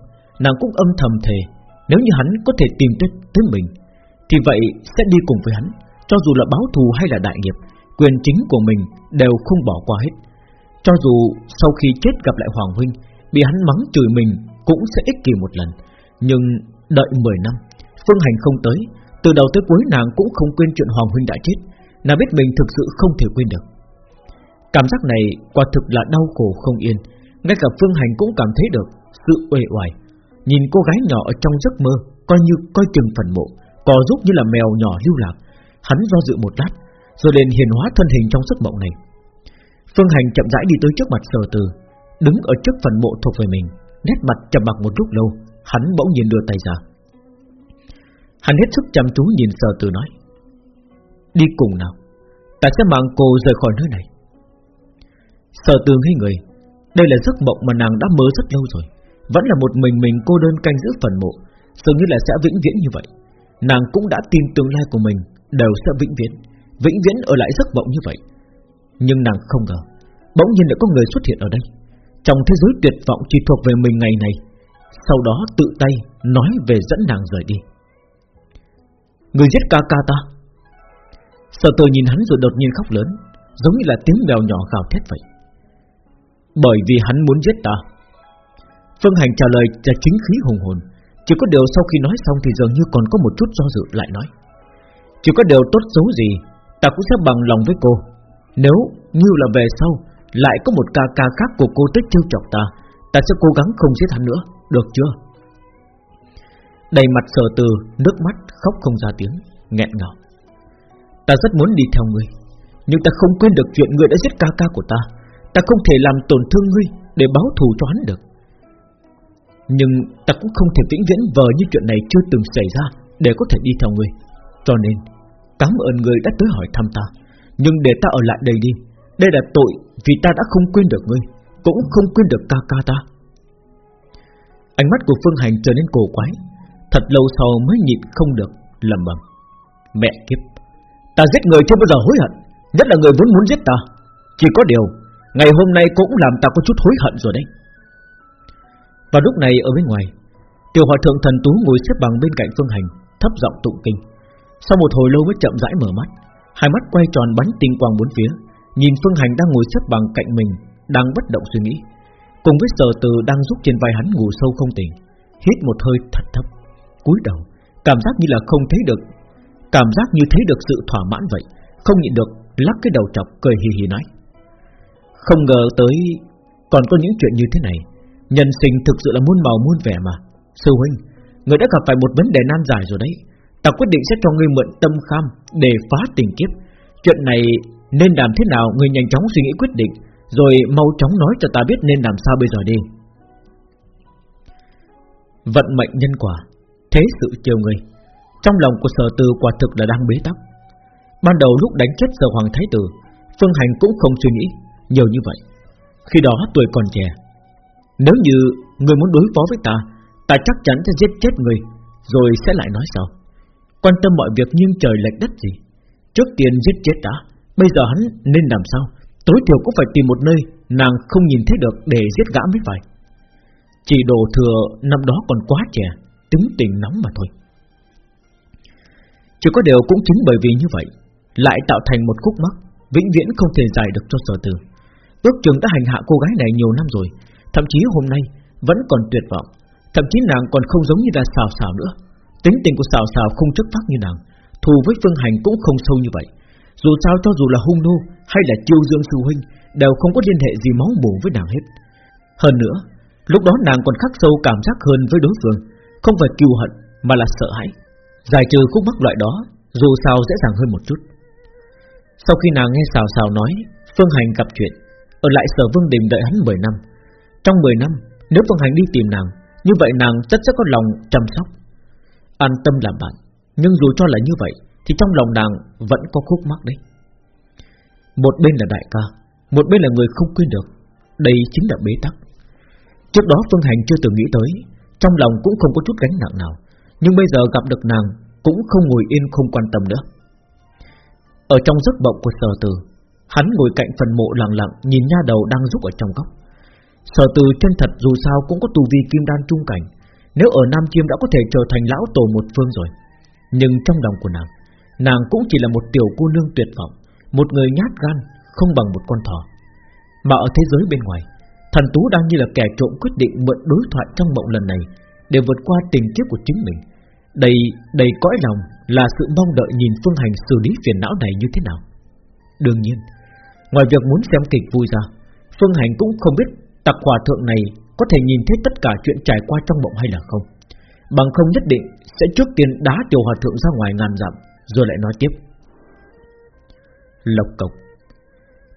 [SPEAKER 1] Nàng cũng âm thầm thề Nếu như hắn có thể tìm tới, tới mình Thì vậy sẽ đi cùng với hắn. Cho dù là báo thù hay là đại nghiệp Quyền chính của mình đều không bỏ qua hết. Cho dù sau khi chết gặp lại Hoàng Huynh, Bị hắn mắng chửi mình Cũng sẽ ích kỷ một lần. Nhưng đợi 10 năm, Phương Hành không tới, Từ đầu tới cuối nàng cũng không quên chuyện Hoàng Huynh đã chết, Nàng biết mình thực sự không thể quên được. Cảm giác này quả thực là đau khổ không yên, Ngay cả Phương Hành cũng cảm thấy được Sự uể oải. Nhìn cô gái nhỏ ở trong giấc mơ, Coi như coi chừng phần mộ Cò giúp như là mèo nhỏ lưu lạc, Hắn do dự một lát, Rồi liền hiền hóa thân hình trong giấc mộng này. Phương Hành chậm rãi đi tới trước mặt sở từ, Đứng ở trước phần mộ thuộc về mình, Nét mặt trầm mặc một lúc lâu, Hắn bỗng nhiên đưa tay ra. Hắn hết sức chăm chú nhìn sở từ nói, Đi cùng nào, Ta sẽ mang cô rời khỏi nơi này. Sở từ ngây người, Đây là giấc mộng mà nàng đã mơ rất lâu rồi, Vẫn là một mình mình cô đơn canh giữ phần mộ, Dường như là sẽ vĩnh viễn như vậy. Nàng cũng đã tin tương lai của mình Đều sẽ vĩnh viễn Vĩnh viễn ở lại giấc mộng như vậy. Nhưng nàng không ngờ, Bỗng nhiên lại có người xuất hiện ở đây. Trong thế giới tuyệt vọng chỉ thuộc về mình ngày này, Sau đó tự tay Nói về dẫn nàng rời đi. Người giết ca ca ta. Sở tôi nhìn hắn rồi đột nhiên khóc lớn, Giống như là tiếng mèo nhỏ gào thét vậy. Bởi vì hắn muốn giết ta. Phương Hành trả lời là chính khí hùng hồn, Chỉ có điều sau khi nói xong thì dường như còn có một chút do dự lại nói. Chỉ có điều tốt xấu gì, Ta cũng sẽ bằng lòng với cô. Nếu như là về sau, Lại có một ca ca khác của cô tích trêu chọc ta Ta sẽ cố gắng không giết hắn nữa, Được chưa? Đầy mặt sờ từ, Nước mắt khóc không ra tiếng, nghẹn ngào. Ta rất muốn đi theo ngươi, Nhưng ta không quên được chuyện ngươi đã giết ca ca của ta. Ta không thể làm tổn thương ngươi Để báo thù cho hắn được. Nhưng ta cũng không thể vĩnh viễn vờ như chuyện này chưa từng xảy ra Để có thể đi theo ngươi. Cho nên, Cảm ơn người đã tới hỏi thăm ta. Nhưng để ta ở lại đây đi. Đây là tội vì ta đã không quên được ngươi, Cũng không quên được ca ca ta. Ánh mắt của Phương Hành trở nên cổ quái. Thật lâu sau mới nhịn không được, lầm bầm. Mẹ kiếp, Ta giết người chưa bao giờ hối hận, Nhất là người vốn muốn giết ta. Chỉ có điều, Ngày hôm nay cũng làm ta có chút hối hận rồi đấy. Và lúc này ở bên ngoài, Tiểu hòa thượng thần tú ngồi xếp bằng bên cạnh Phương Hành, Thấp giọng tụng kinh. Sau một hồi lâu mới chậm rãi mở mắt. Hai mắt quay tròn bắn tinh quang bốn phía, Nhìn Phương Hành đang ngồi xếp bằng cạnh mình, Đang bất động suy nghĩ. Cùng với sở từ đang giúp trên vai hắn ngủ sâu không tỉnh, Hít một hơi thật thấp, cúi đầu, Cảm giác như là không thấy được, Cảm giác như thấy được sự thỏa mãn vậy, Không nhịn được, lắc cái đầu chọc cười hì hì nói. Không ngờ tới, Còn có những chuyện như thế này, Nhân sinh thực sự là muôn màu muôn vẻ mà. Sư huynh, Người đã gặp phải một vấn đề nan giải rồi đấy. Ta quyết định sẽ cho ngươi mượn tâm kham Để phá tình kiếp. Chuyện này nên làm thế nào Người nhanh chóng suy nghĩ quyết định, Rồi mau chóng nói cho ta biết nên làm sao bây giờ đi. Vận mệnh nhân quả, Thế sự chiều người. Trong lòng của sở từ quả thực là đang bế tắc. Ban đầu lúc đánh chết sở hoàng thái tử, Phương Hành cũng không suy nghĩ Nhiều như vậy. Khi đó tuổi còn trẻ, Nếu như người muốn đối phó với ta Ta chắc chắn sẽ giết chết người Rồi sẽ lại nói sao Quan tâm mọi việc nhưng trời lệch đất gì? Trước tiên giết chết đã, Bây giờ hắn nên làm sao? Tối thiểu cũng phải tìm một nơi Nàng không nhìn thấy được để giết gã mới phải. Chỉ đồ thừa năm đó còn quá trẻ, Tính tình nóng mà thôi. Chỉ có điều cũng chính bởi vì như vậy, Lại tạo thành một khúc mắc, Vĩnh viễn không thể giải được cho sở tử Ước chừng đã hành hạ cô gái này nhiều năm rồi, Thậm chí hôm nay Vẫn còn tuyệt vọng, Thậm chí nàng còn không giống như là xào xào nữa. Tính tình của xào xào không chất phát như nàng, Thù với phương hành cũng không sâu như vậy. Dù sao cho dù là hung nô Hay là chiêu dương sư huynh, Đều không có liên hệ gì máu mủ với nàng hết. Hơn nữa, Lúc đó nàng còn khắc sâu cảm giác hơn với đối phương, Không phải kiêu hận mà là sợ hãi. Giải trừ khúc mắc loại đó, Dù sao dễ dàng hơn một chút. Sau khi nàng nghe xào xào nói, Phương Hành gặp chuyện, Ở lại sở Vương Đình đợi hắn 10 năm. Trong 10 năm, nếu Phương Hành đi tìm nàng, Như vậy nàng tất sẽ có lòng chăm sóc. An tâm làm bạn. Nhưng dù cho là như vậy, Thì trong lòng nàng vẫn có khúc mắc đấy. Một bên là đại ca, Một bên là người không quên được. Đây chính là bế tắc. Trước đó Phương Hành chưa từng nghĩ tới, Trong lòng cũng không có chút gánh nặng nào. Nhưng bây giờ gặp được nàng, Cũng không ngồi yên, không quan tâm nữa. Ở trong giấc mộng của sở từ, Hắn ngồi cạnh phần mộ lặng lặng, Nhìn nha đầu đang rúc ở trong góc. Sở từ chân thật dù sao cũng có tù vi kim đan trung cảnh nếu ở Nam Chiêm đã có thể trở thành lão tổ một phương rồi Nhưng trong lòng của nàng Nàng cũng chỉ là một tiểu cô nương tuyệt vọng Một người nhát gan Không bằng một con thỏ. Mà ở thế giới bên ngoài Thần Tú đang như là kẻ trộm quyết định mượn đối thoại trong mộng lần này Để vượt qua tình kiếp của chính mình. Đầy, đầy cõi lòng là sự mong đợi nhìn Phương Hành xử lý phiền não này như thế nào? Đương nhiên Ngoài việc muốn xem kịch vui ra Phương Hành cũng không biết tặc hòa thượng này có thể nhìn thấy tất cả chuyện trải qua trong mộng hay là không? Bằng không nhất định Sẽ trước tiên đá tiểu hòa thượng ra ngoài ngàn dặm Rồi lại nói tiếp. Lộc cộc.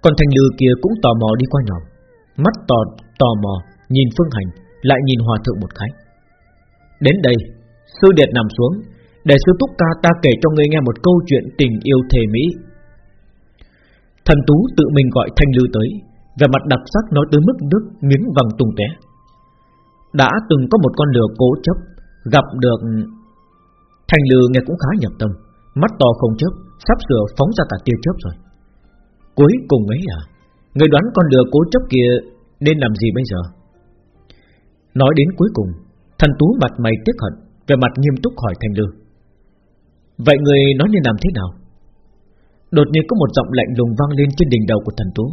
[SPEAKER 1] Còn thành lư kia cũng tò mò đi qua nhỏ Mắt tò, tò mò Nhìn Phương Hành Lại nhìn hòa thượng một cái. Đến đây Sư Điệt nằm xuống Để sư Túc Ca ta kể cho ngươi nghe một câu chuyện tình yêu thề mỹ. Thần Tú tự mình gọi Thanh Lư tới. Về mặt đặc sắc nói tới mức nước miếng văng tung té Đã từng có một con lừa cố chấp, Gặp được thành lừa nghe cũng khá nhập tâm, Mắt to không chớp, Sắp sửa phóng ra cả tia chớp rồi. Cuối cùng ấy à Người đoán con lừa cố chấp kia Nên làm gì bây giờ? Nói đến cuối cùng, Thần Tú mặt mày tiếc hận, Về mặt nghiêm túc hỏi thành Lư Vậy người nói nên làm thế nào? Đột nhiên có một giọng lạnh lùng vang lên trên đỉnh đầu của thần Tú.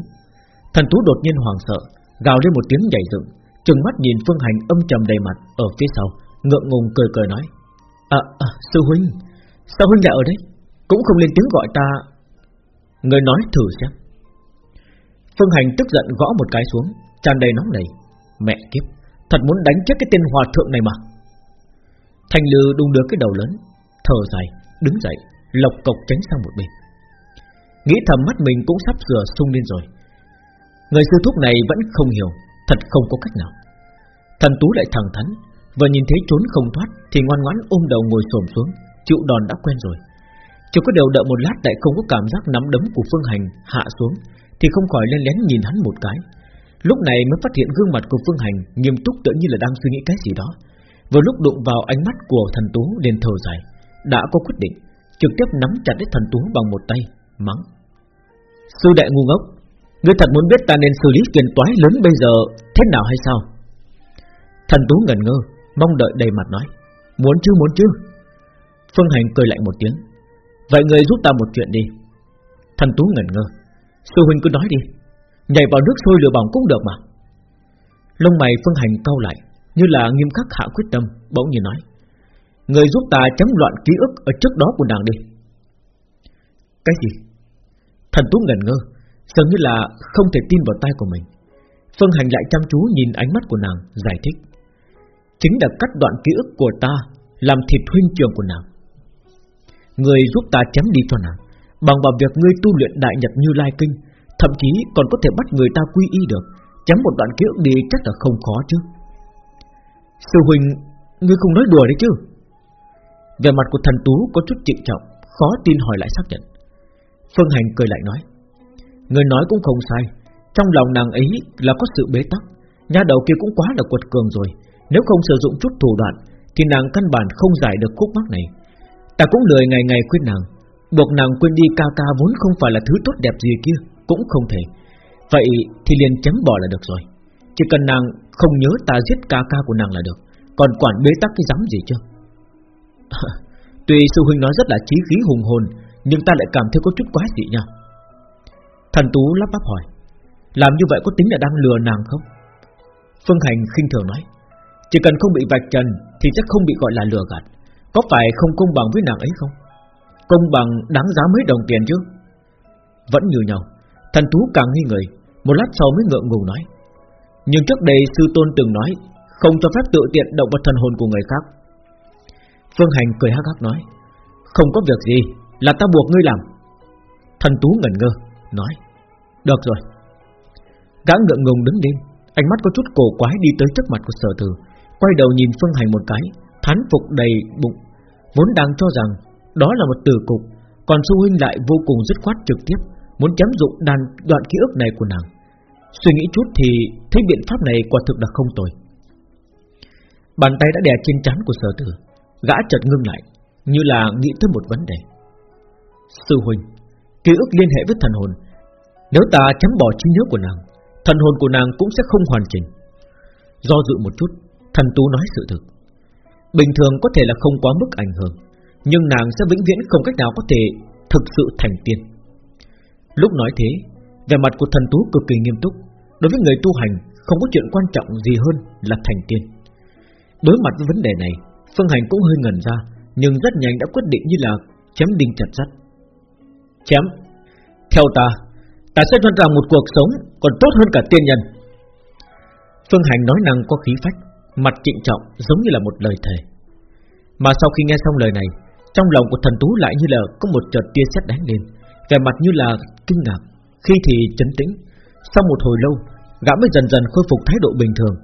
[SPEAKER 1] Thần Tú đột nhiên hoảng sợ Gào lên một tiếng nhảy dựng Trừng mắt nhìn Phương Hành âm trầm đầy mặt Ở phía sau ngượng ngùng cười cười nói À, à sư huynh Sao huynh lại ở đây? Cũng không lên tiếng gọi ta. Người nói thử xem. Phương Hành tức giận gõ một cái xuống tràn đầy nóng nảy Mẹ kiếp Thật muốn đánh chết cái tên hòa thượng này mà. Thanh Lư đung đưa cái đầu lớn Thở dài đứng dậy Lộc cộc tránh sang một bên. Nghĩ thầm mắt mình cũng sắp sửa sung lên rồi Người sư thúc này vẫn không hiểu, Thật không có cách nào. Thần Tú lại thẳng thắn, Vừa nhìn thấy trốn không thoát Thì ngoan ngoãn ôm đầu ngồi xổm xuống, Chịu đòn đã quen rồi. Chỉ có đều đợi một lát lại không có cảm giác nắm đấm của Phương Hành hạ xuống, Thì không khỏi lên lén nhìn hắn một cái. Lúc này mới phát hiện gương mặt của Phương Hành Nghiêm túc tựa như là đang suy nghĩ cái gì đó. Vừa lúc đụng vào ánh mắt của thần Tú liền thở dài, Đã có quyết định, Trực tiếp nắm chặt lấy thần Tú bằng một tay, Mắng. Sư đệ ngu ngốc Ngươi thật muốn biết ta nên xử lý phiền toái lớn bây giờ Thế nào hay sao? Thần Tú ngẩn ngơ, Mong đợi đầy mặt nói, Muốn chứ muốn chứ. Phương Hành cười lạnh một tiếng, Vậy người giúp ta một chuyện đi. Thần Tú ngẩn ngơ, Sư huynh cứ nói đi, Nhảy vào nước sôi lửa bỏng cũng được mà. Lông mày Phương Hành cau lại, Như là nghiêm khắc hạ quyết tâm, Bỗng nhiên nói, Người giúp ta chấm loạn ký ức ở trước đó của nàng đi. Cái gì? Thần Tú ngẩn ngơ Dường như là không thể tin vào tay của mình. Phương Hành lại chăm chú nhìn ánh mắt của nàng, Giải thích. Chính là cắt đoạn ký ức của ta Làm thịt huynh trường của nàng. Người giúp ta chém đi cho nàng, Bằng vào việc ngươi tu luyện đại nhật như lai kinh, Thậm chí còn có thể bắt người ta quy y được, Chém một đoạn ký ức đi chắc là không khó chứ. Sư huynh Ngươi không nói đùa đấy chứ? Về mặt của thần tú có chút trịnh trọng, Khó tin hỏi lại xác nhận. Phương Hành cười lại nói. Người nói cũng không sai. Trong lòng nàng ấy là có sự bế tắc. Nhà đầu kia cũng quá là quật cường rồi. Nếu không sử dụng chút thủ đoạn, Thì nàng căn bản không giải được khúc mắc này. Ta cũng lười ngày ngày khuyên nàng. Buộc nàng quên đi ca ca vốn không phải là thứ tốt đẹp gì kia, Cũng không thể. Vậy thì liền chấm bỏ là được rồi. Chỉ cần nàng không nhớ ta giết ca ca của nàng là được. Còn quản bế tắc cái dám gì chứ? Tuy sư huynh nói rất là chí khí hùng hồn, Nhưng ta lại cảm thấy có chút quá dị nhau Thần Tú lắp bắp hỏi, Làm như vậy có tính là đang lừa nàng không? Phương Hành khinh thường nói, Chỉ cần không bị vạch trần Thì chắc không bị gọi là lừa gạt. Có phải không công bằng với nàng ấy không? Công bằng đáng giá mấy đồng tiền chứ? Vẫn như nhau Thần Tú càng nghi người Một lát sau mới ngượng ngùng nói, Nhưng trước đây sư tôn từng nói, Không cho phép tự tiện động vào thần hồn của người khác. Phương Hành cười hắc hắc nói, Không có việc gì, Là ta buộc ngươi làm. Thần Tú ngẩn ngơ, Nói được rồi. Gã ngượng ngùng đứng lên, Ánh mắt có chút cổ quái đi tới trước mặt của sở tử Quay đầu nhìn Phương Hành một cái, Thán phục đầy bụng, Vốn đang cho rằng đó là một tử cục, Còn sư huynh lại vô cùng dứt khoát trực tiếp, Muốn chấm dụng đàn đoạn ký ức này của nàng. Suy nghĩ chút thì Thấy biện pháp này quả thực là không tồi. Bàn tay đã đè trên trán của sở tử Gã chợt ngưng lại, Như là nghĩ tới một vấn đề. Sư huynh, Ký ức liên hệ với thần hồn nếu ta chấm bỏ trí nhớ của nàng, Thần hồn của nàng cũng sẽ không hoàn chỉnh. Do dự một chút, Thần tú nói sự thực. Bình thường có thể là không quá mức ảnh hưởng, Nhưng nàng sẽ vĩnh viễn không cách nào có thể Thực sự thành tiên. Lúc nói thế Về mặt của thần tú cực kỳ nghiêm túc. Đối với người tu hành, Không có chuyện quan trọng gì hơn là thành tiên. Đối mặt với vấn đề này, Phương Hành cũng hơi ngẩn ra, Nhưng rất nhanh đã quyết định như là Chém đinh chặt sắt. Chém? Theo ta Ta sẽ cho rằng một cuộc sống Còn tốt hơn cả tiên nhân. Phương Hành nói năng có khí phách, Mặt trịnh trọng giống như là một lời thề. Mà sau khi nghe xong lời này, Trong lòng của thần tú lại như là Có một chợt tia sét đánh lên, Vẻ mặt như là kinh ngạc, Khi thì chấn tĩnh. Sau một hồi lâu, Gã mới dần dần khôi phục thái độ bình thường,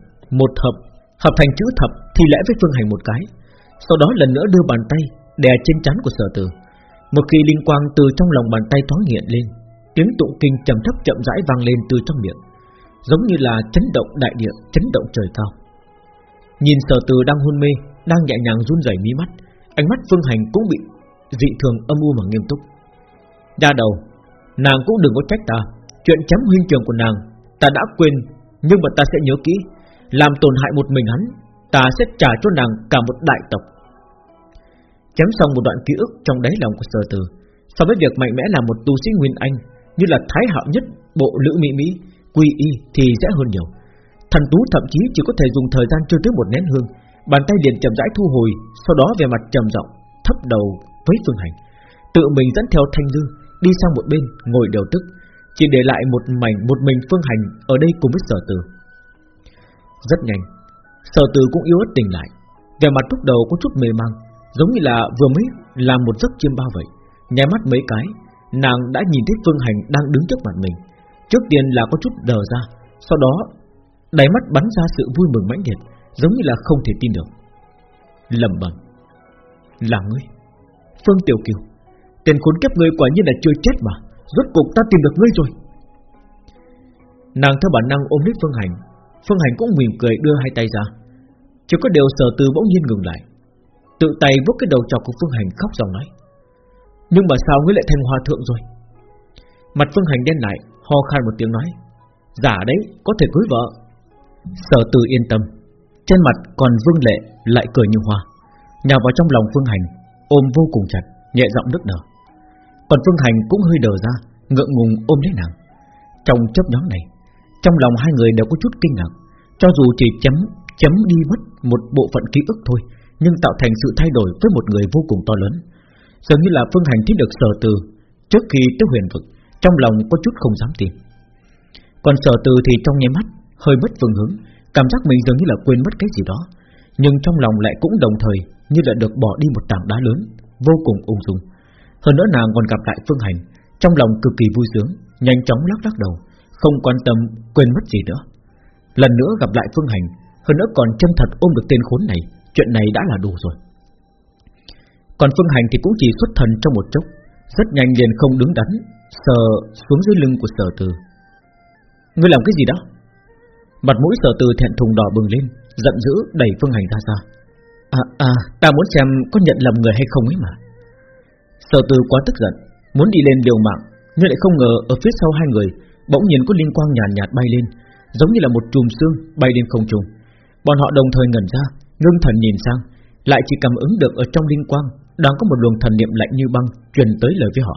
[SPEAKER 1] Một hợp Hợp thành chữ thập thì lẽ với Phương Hành một cái, Sau đó lần nữa đưa bàn tay Đè trên chắn của sở tử. Một khi linh quang từ trong lòng bàn tay thoáng hiện lên Tiếng tụng kinh trầm thấp chậm rãi vang lên từ trong miệng, Giống như là chấn động đại địa, Chấn động trời cao. Nhìn sở từ đang hôn mê, Đang nhẹ nhàng run rẩy mí mắt, Ánh mắt Phương Hành cũng bị dị thường âm u mà nghiêm túc. Đa đầu, Nàng cũng đừng có trách ta, Chuyện chấm huynh trường của nàng, Ta đã quên, Nhưng mà ta sẽ nhớ kỹ, Làm tổn hại một mình hắn, Ta sẽ trả cho nàng cả một đại tộc. Chém xong một đoạn ký ức trong đáy lòng của sở từ, So với việc mạnh mẽ là một tu sĩ Nguyên Anh như là thái hạo nhất bộ lữ mỹ mỹ, Quy y thì dễ hơn nhiều. Thần Tú thậm chí chỉ có thể dùng thời gian chưa tới một nén hương, Bàn tay liền chậm rãi thu hồi, Sau đó về mặt trầm giọng, Thấp đầu với Phương Hành. Tự mình dẫn theo Thanh dư Đi sang một bên, ngồi đều tức, Chỉ để lại một mảnh, một mình Phương Hành Ở đây cùng với sở tử Rất nhanh, Sở tử cũng yếu ớt tỉnh lại Về mặt lúc đầu có chút mê mang, Giống như là vừa mới làm một giấc chiêm bao vậy nháy mắt mấy cái Nàng đã nhìn thấy Phương Hành đang đứng trước mặt mình. Trước tiên là có chút đờ ra, Sau đó đáy mắt bắn ra sự vui mừng mãnh liệt, Giống như là không thể tin được. Lẩm bẩm, Là ngươi, Phương Tiểu Kiều, Tên khốn kiếp ngươi quả nhiên là chưa chết mà, Rốt cục ta tìm được ngươi rồi. Nàng theo bản năng ôm lấy Phương Hành Phương Hành cũng mỉm cười đưa hai tay ra. Chỉ có điều sở từ bỗng nhiên ngừng lại, Tự tay vuốt cái đầu chọc của Phương Hành khóc dòng nói nhưng mà sao ngươi lại thành hòa thượng rồi? Mặt Phương Hành đen lại, Ho khan một tiếng nói, Giả đấy, có thể cưới vợ. Sở từ yên tâm, Trên mặt còn vương lệ, lại cười như hoa. Nhào vào trong lòng Phương Hành, Ôm vô cùng chặt, Nhẹ giọng nức nở. Còn Phương Hành cũng hơi đờ ra, Ngượng ngùng ôm lấy nàng. Trong chấp nhóm này, Trong lòng hai người đều có chút kinh ngạc. Cho dù chỉ chấm chấm đi mất một bộ phận ký ức thôi, Nhưng tạo thành sự thay đổi với một người vô cùng to lớn. Dường như là Phương Hành thấy được sở từ Trước khi tới huyền vực, Trong lòng có chút không dám tin. Còn sở từ thì trong nháy mắt Hơi mất phương hướng, Cảm giác mình dường như là quên mất cái gì đó, Nhưng trong lòng lại cũng đồng thời Như là được bỏ đi một tảng đá lớn, Vô cùng ung dung. Hơn nữa nàng còn gặp lại Phương Hành, Trong lòng cực kỳ vui sướng, Nhanh chóng lắc lắc đầu, Không quan tâm, quên mất gì nữa. Lần nữa gặp lại Phương Hành, Hơn nữa còn chân thật ôm được tên khốn này, Chuyện này đã là đủ rồi. Còn Phương Hành thì cũng chỉ xuất thần trong một chốc Rất nhanh liền không đứng đắn Sờ xuống dưới lưng của sở từ. Ngươi làm cái gì đó? Mặt mũi sở từ thẹn thùng đỏ bừng lên Giận dữ đẩy Phương Hành ra ra À à ta muốn xem có nhận lầm người hay không ấy mà. Sở từ quá tức giận Muốn đi lên liều mạng Nhưng lại không ngờ ở phía sau hai người Bỗng nhiên có liên quang nhàn nhạt, nhạt bay lên Giống như là một chùm xương bay lên không trung. Bọn họ đồng thời ngẩn ra Ngưng thần nhìn sang Lại chỉ cảm ứng được ở trong linh quang đang có một luồng thần niệm lạnh như băng Truyền tới lời với họ.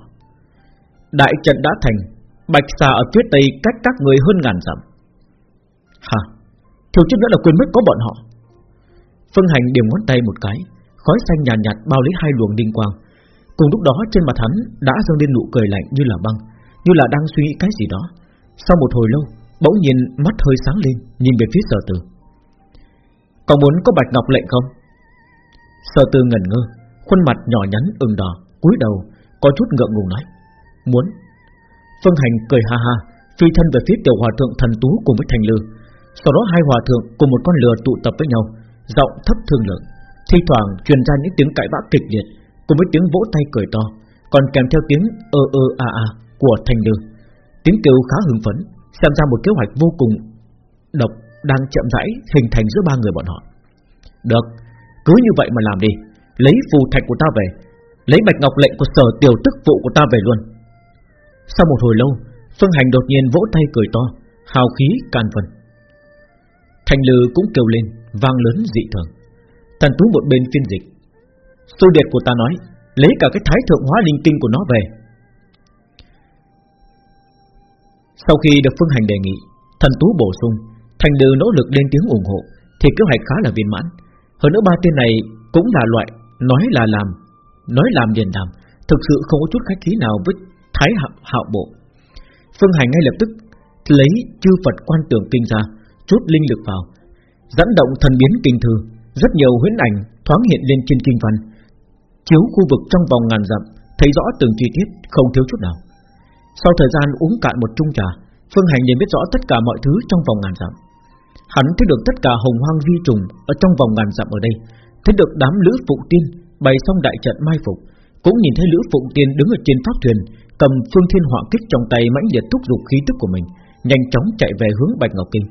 [SPEAKER 1] Đại trận đã thành Bạch xà ở phía tây cách các người hơn ngàn dặm. Hả? Thiếu chút nữa là quên mất có bọn họ. Phương Hành điểm ngón tay một cái Khói xanh nhàn nhạt, nhạt bao lấy hai luồng đinh quang. Cùng lúc đó trên mặt hắn Đã dâng lên nụ cười lạnh như là băng Như là đang suy nghĩ cái gì đó. Sau một hồi lâu Bỗng nhiên mắt hơi sáng lên Nhìn về phía sở tử Còn muốn có bạch ngọc lệnh không? Sở Tư ngẩn ngơ. Khuôn mặt nhỏ nhắn ửng đỏ, cúi đầu, Có chút ngượng ngùng nói, Muốn. Phương Hành cười ha ha, Phi thân về phía tiểu hòa thượng thần tú cùng với thành lư. Sau đó hai hòa thượng cùng một con lừa tụ tập với nhau, Giọng thấp thương lượng. Thi thoảng truyền ra những tiếng cãi vã kịch liệt, Cùng với tiếng vỗ tay cười to, Còn kèm theo tiếng ơ ơ a a của thành lư. Tiếng kêu khá hưng phấn, Xem ra một kế hoạch vô cùng độc Đang chậm rãi hình thành giữa ba người bọn họ. Được, Cứ như vậy mà làm đi Lấy phù thạch của ta về, Lấy bạch ngọc lệnh của sở tiểu tức vụ của ta về luôn. Sau một hồi lâu, Phương Hành đột nhiên vỗ tay cười to, Hào khí can phần. Thành lư cũng kêu lên, Vang lớn dị thường. Thần tú một bên phiên dịch. Sư điệt của ta nói, Lấy cả cái thái thượng hóa linh kinh của nó về. Sau khi được phương hành đề nghị, Thần tú bổ sung Thành lư nỗ lực lên tiếng ủng hộ, Thì kế hoạch khá là viên mãn. Hơn nữa ba tên này cũng là loại Nói là làm Nói làm liền làm Thực sự không có chút khách khí nào với thái hạo, hạo bộ Phương hành ngay lập tức Lấy chư Phật quan tưởng kinh ra chút linh lực vào, dẫn động thần biến kinh thư, rất nhiều huyễn ảnh thoáng hiện lên trên kinh văn, chiếu khu vực trong vòng ngàn dặm, thấy rõ từng chi tiết, không thiếu chút nào. Sau thời gian uống cạn một chung trà, Phương Hành liền biết rõ tất cả mọi thứ trong vòng ngàn dặm. Hắn thấy được tất cả hồng hoang vi trùng ở trong vòng ngàn dặm ở đây, thấy được đám lữ phụng tiên bày xong đại trận mai phục, cũng nhìn thấy lữ phụng tiên đứng ở trên pháp thuyền, cầm phương thiên hỏa kích trong tay mãnh liệt thúc giục khí tức của mình, nhanh chóng chạy về hướng Bạch Ngọc Kinh.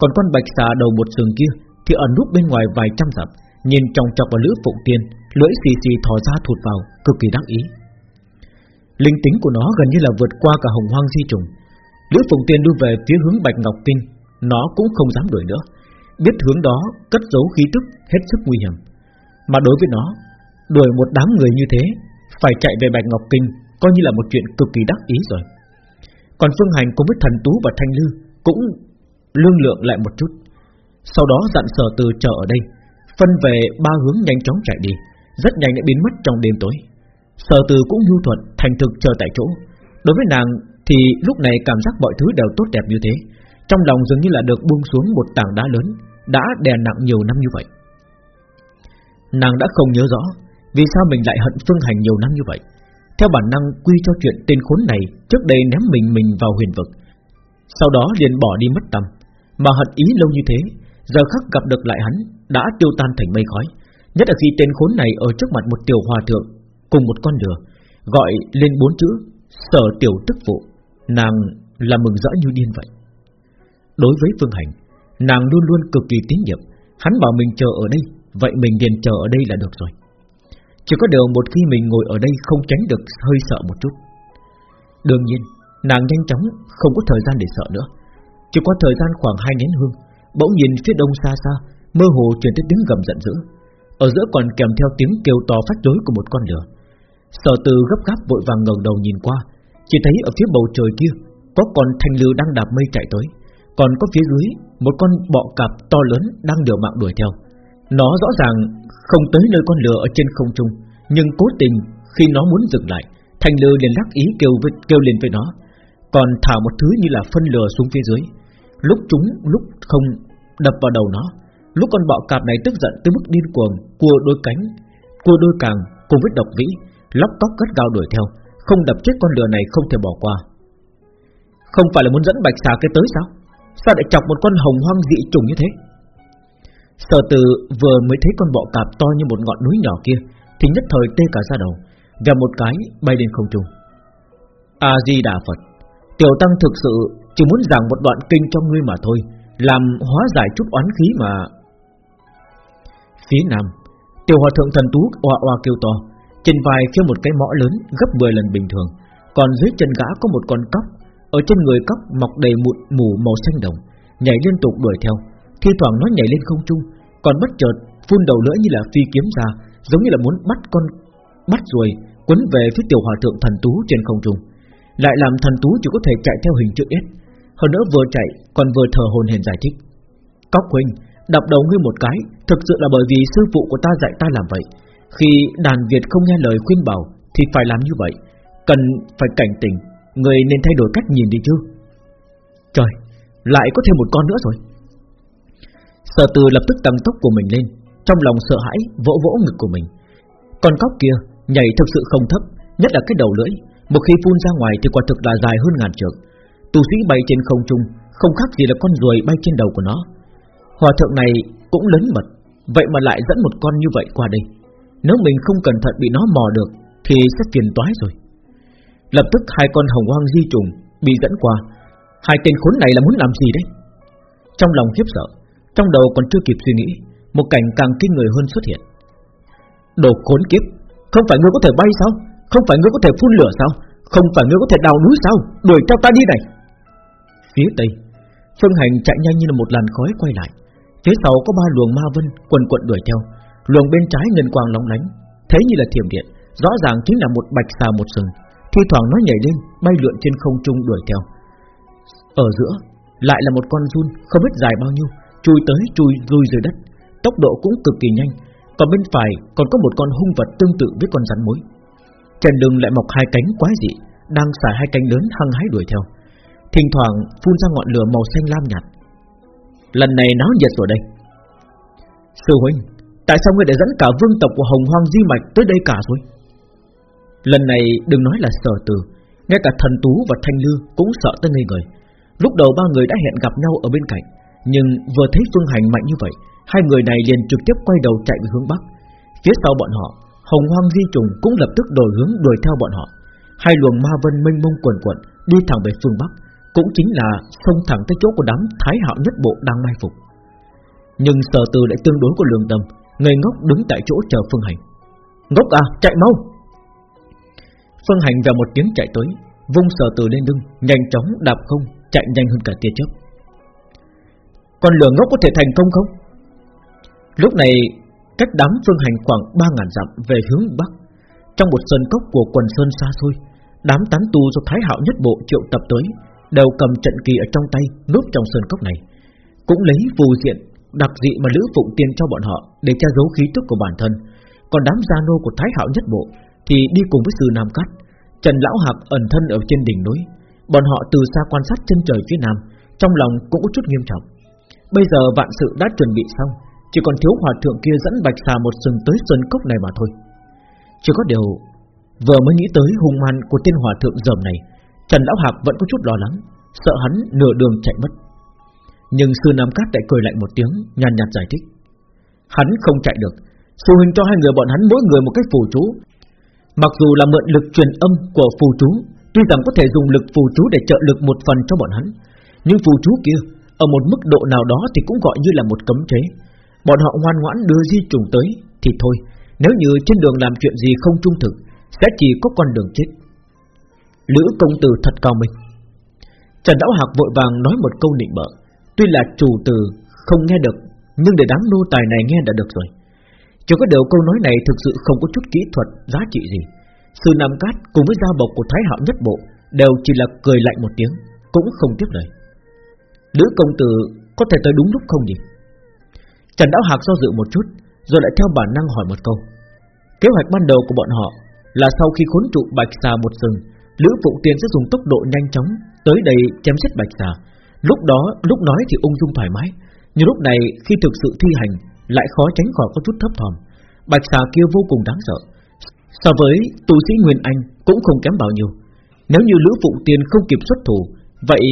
[SPEAKER 1] Còn con bạch xà đầu một sừng kia Thì ẩn núp bên ngoài vài trăm dặm Nhìn trong chọc vào lữ phụng tiên Lưỡi xì xì thò ra thụt vào Cực kỳ đắc ý. Linh tính của nó gần như là vượt qua cả hồng hoang di trùng. Lữ phụng tiên đưa về phía hướng bạch ngọc kinh Nó cũng không dám đuổi nữa. Biết hướng đó cất giấu khí tức Hết sức nguy hiểm. Mà đối với nó, Đuổi một đám người như thế, Phải chạy về bạch ngọc kinh Coi như là một chuyện cực kỳ đắc ý rồi. Còn Phương Hành cùng với thần Tú và Thanh Lư Cũng lương lượng lại một chút. Sau đó dặn sở từ chờ ở đây, Phân về ba hướng nhanh chóng chạy đi, Rất nhanh đã biến mất trong đêm tối. Sở từ cũng nhu thuận, thành thực chờ tại chỗ. Đối với nàng thì lúc này cảm giác mọi thứ đều tốt đẹp như thế, Trong lòng dường như là được buông xuống một tảng đá lớn. Đã đè nặng nhiều năm như vậy. Nàng đã không nhớ rõ Vì sao mình lại hận Phương Hành nhiều năm như vậy. Theo bản năng quy cho chuyện tên khốn này, Trước đây ném mình mình vào huyền vực, Sau đó liền bỏ đi mất tâm. Mà hận ý lâu như thế, Giờ khắc gặp được lại hắn Đã tiêu tan thành mây khói. Nhất là khi tên khốn này ở trước mặt một tiểu hòa thượng Cùng một con lửa Gọi lên bốn chữ Sở tiểu tức phụ Nàng là mừng rỡ như điên vậy. Đối với Phương Hành Nàng luôn luôn cực kỳ tín nhiệm. Hắn bảo mình chờ ở đây. Vậy mình liền chờ ở đây là được rồi. Chỉ có điều một khi mình ngồi ở đây Không tránh được, hơi sợ một chút. Đương nhiên, Nàng nhanh chóng, không có thời gian để sợ nữa. Chỉ có thời gian khoảng hai nén hương, Bỗng nhìn phía đông xa xa, Mơ hồ truyền tới tiếng gầm giận dữ. Ở giữa còn kèm theo tiếng kêu to phát rối của một con lửa. Sở từ gấp gáp vội vàng ngẩng đầu nhìn qua, Chỉ thấy ở phía bầu trời kia, Có con thanh lư đang đạp mây chạy tới. Còn có phía dưới Một con bọ cạp to lớn đang điều mạng đuổi theo Nó rõ ràng không tới nơi con lừa ở trên không trung Nhưng cố tình khi nó muốn dừng lại Thanh lừa liền lắc ý kêu với, kêu lên với nó Còn thả một thứ như là phân lừa xuống phía dưới Lúc chúng lúc không đập vào đầu nó Lúc con bọ cạp này tức giận tới mức điên cuồng Cua đôi cánh Cua đôi càng cùng với độc vĩ lóc tóc cất gao đuổi theo, không đập chết con lừa này không thể bỏ qua. Không phải là muốn dẫn bạch xà cái tới sao? Sao lại chọc một con hồng hoang dị trùng như thế? Sở Từ vừa mới thấy con bọ cạp to như một ngọn núi nhỏ kia, thì nhất thời tê cả ra đầu, và một cái bay lên không trung. A Di Đà Phật, Tiểu Tăng thực sự chỉ muốn giảng một đoạn kinh cho ngươi mà thôi, làm hóa giải chút oán khí mà. Phía nam, Tiểu Hòa thượng thần tú oa oa kêu to, trên vai khiêng một cái mõ lớn gấp 10 lần bình thường Còn dưới chân gã có một con cóc ở trên người cóc mọc đầy mụn mù màu xanh đồng, Nhảy liên tục đuổi theo. Thi thoảng nó nhảy lên không trung, Còn bất chợt phun đầu lưỡi như là phi kiếm ra, Giống như là muốn bắt con, Bắt rồi quấn về phía tiểu hòa thượng thần tú trên không trung. Lại làm thần tú chỉ có thể chạy theo hình chữ S, Hơn nữa vừa chạy còn vừa thờ hồn hển giải thích. Cóc huynh, Đập đầu ngươi một cái, Thực sự là bởi vì sư phụ của ta dạy ta làm vậy. Khi đàn Việt không nghe lời khuyên bảo Thì phải làm như vậy, Cần phải cảnh tỉnh. Người nên thay đổi cách nhìn đi chứ. Trời, Lại có thêm một con nữa rồi. Sở từ lập tức tăng tốc của mình lên, Trong lòng sợ hãi vỗ vỗ ngực của mình. Con cóc kia nhảy thực sự không thấp, Nhất là cái đầu lưỡi. Một khi phun ra ngoài thì quả thực là dài hơn ngàn trượng. Tù sĩ bay trên không trung, Không khác gì là con ruồi bay trên đầu của nó. Hòa thượng này cũng lớn mật, Vậy mà lại dẫn một con như vậy qua đây. Nếu mình không cẩn thận bị nó mò được, Thì sẽ phiền toái rồi. Lập tức hai con hồng hoang di trùng Bị dẫn qua. Hai tên khốn này là muốn làm gì đấy? Trong lòng khiếp sợ Trong đầu còn chưa kịp suy nghĩ Một cảnh càng kinh người hơn xuất hiện. Đồ khốn kiếp Không phải ngươi có thể bay sao? Không phải ngươi có thể phun lửa sao? Không phải ngươi có thể đào núi sao? Đuổi theo ta đi này! Phía tây Phương Hành chạy nhanh như là một làn khói quay lại. Phía sau có ba luồng ma vân quần quận đuổi theo. Luồng bên trái ngân quang lóng lánh, thấy như là thiểm điện, rõ ràng chính là một bạch xà một sừng. Thi thoảng nó nhảy lên, bay lượn trên không trung đuổi theo. Ở giữa lại là một con run không biết dài bao nhiêu, chui tới chui lui dưới đất, tốc độ cũng cực kỳ nhanh. Còn bên phải còn có một con hung vật tương tự với con rắn mối. Trên đường lại mọc hai cánh quái dị, đang xả hai cánh lớn hăng hái đuổi theo. Thỉnh thoảng phun ra ngọn lửa màu xanh lam nhạt. Lần này náo nhiệt rồi đây. Sư huynh, Tại sao ngươi lại dẫn cả vương tộc của Hồng Hoang Di Mạch tới đây cả rồi Lần này đừng nói là sở từ, Ngay cả thần tú và thanh lư cũng sợ tới ngây người. Lúc đầu ba người đã hẹn gặp nhau ở bên cạnh, Nhưng vừa thấy phương hành mạnh như vậy, Hai người này liền trực tiếp quay đầu chạy về hướng Bắc. Phía sau bọn họ, Hồng Hoang Di Trùng cũng lập tức đổi hướng đuổi theo bọn họ. Hai luồng ma vân mênh mông quần quận Đi thẳng về phương Bắc, Cũng chính là xông thẳng tới chỗ của đám Thái Hạo nhất bộ đang mai phục. Nhưng sở từ lại tương đối của lương tâm ngây ngốc đứng tại chỗ chờ Phương Hành. Ngốc à chạy mau! Phương Hành vào một tiếng chạy tới, Vung sờ từ lên lưng, Nhanh chóng đạp không, chạy nhanh hơn cả tia chớp. Con lừa ngốc có thể thành công không? Lúc này, Cách đám Phương Hành khoảng 3.000 dặm Về hướng Bắc, Trong một sơn cốc của quần sơn xa xôi, Đám tán tu do Thái Hạo nhất bộ triệu tập tới, Đều cầm trận kỳ ở trong tay, Núp trong sơn cốc này. Cũng lấy phù diện, Đặc dị mà Lữ Phụng Tiên cho bọn họ Để che giấu khí tức của bản thân. Còn đám gia nô của Thái Hạo nhất bộ thì đi cùng với sư Nam Cát, Trần Lão Hạc ẩn thân ở trên đỉnh núi. Bọn họ từ xa quan sát chân trời phía nam, Trong lòng cũng có chút nghiêm trọng. Bây giờ vạn sự đã chuẩn bị xong, Chỉ còn thiếu hòa thượng kia dẫn bạch xà một sừng tới sơn cốc này mà thôi. Chỉ có điều, Vừa mới nghĩ tới hung man của tên hòa thượng dầm này, Trần Lão Hạc vẫn có chút lo lắng, Sợ hắn nửa đường chạy mất. Nhưng sư Nam Cát lại cười lạnh một tiếng, Nhàn nhạt giải thích. Hắn không chạy được, Sư huynh cho hai người bọn hắn mỗi người một cái phù chú Mặc dù là mượn lực truyền âm của phù chú, Tuy rằng có thể dùng lực phù chú để trợ lực một phần cho bọn hắn, Nhưng phù chú kia, Ở một mức độ nào đó thì cũng gọi như là một cấm chế. Bọn họ ngoan ngoãn đưa di trùng tới, Thì thôi, Nếu như trên đường làm chuyện gì không trung thực, Sẽ chỉ có con đường chết. Lữ công tử thật cao minh. Trần Đạo Hạc vội vàng nói một câu nịnh bợ, Tuy là chủ từ không nghe được, Nhưng để đám nô tài này nghe đã được rồi. Chỉ có điều câu nói này thực sự không có chút kỹ thuật, giá trị gì. Sư Nam Cát cùng với gia bộc của Thái Hạo nhất bộ Đều chỉ là cười lạnh một tiếng, Cũng không tiếp lời. Lữ công tử có thể tới đúng lúc không nhỉ? Trần Đảo Hạc do dự một chút, Rồi lại theo bản năng hỏi một câu. Kế hoạch ban đầu của bọn họ Là sau khi khốn trụ bạch xà một rừng, Lữ phụ Tiên sẽ dùng tốc độ nhanh chóng Tới đây chém giết bạch xà. Lúc đó, lúc nói thì ung dung thoải mái, Nhưng lúc này khi thực sự thi hành lại khó tránh khỏi có chút thấp thỏm. Bạch xà kia vô cùng đáng sợ. So với tu sĩ Nguyên Anh Cũng không kém bao nhiêu. Nếu như Lữ phụ Tiên không kịp xuất thủ, Vậy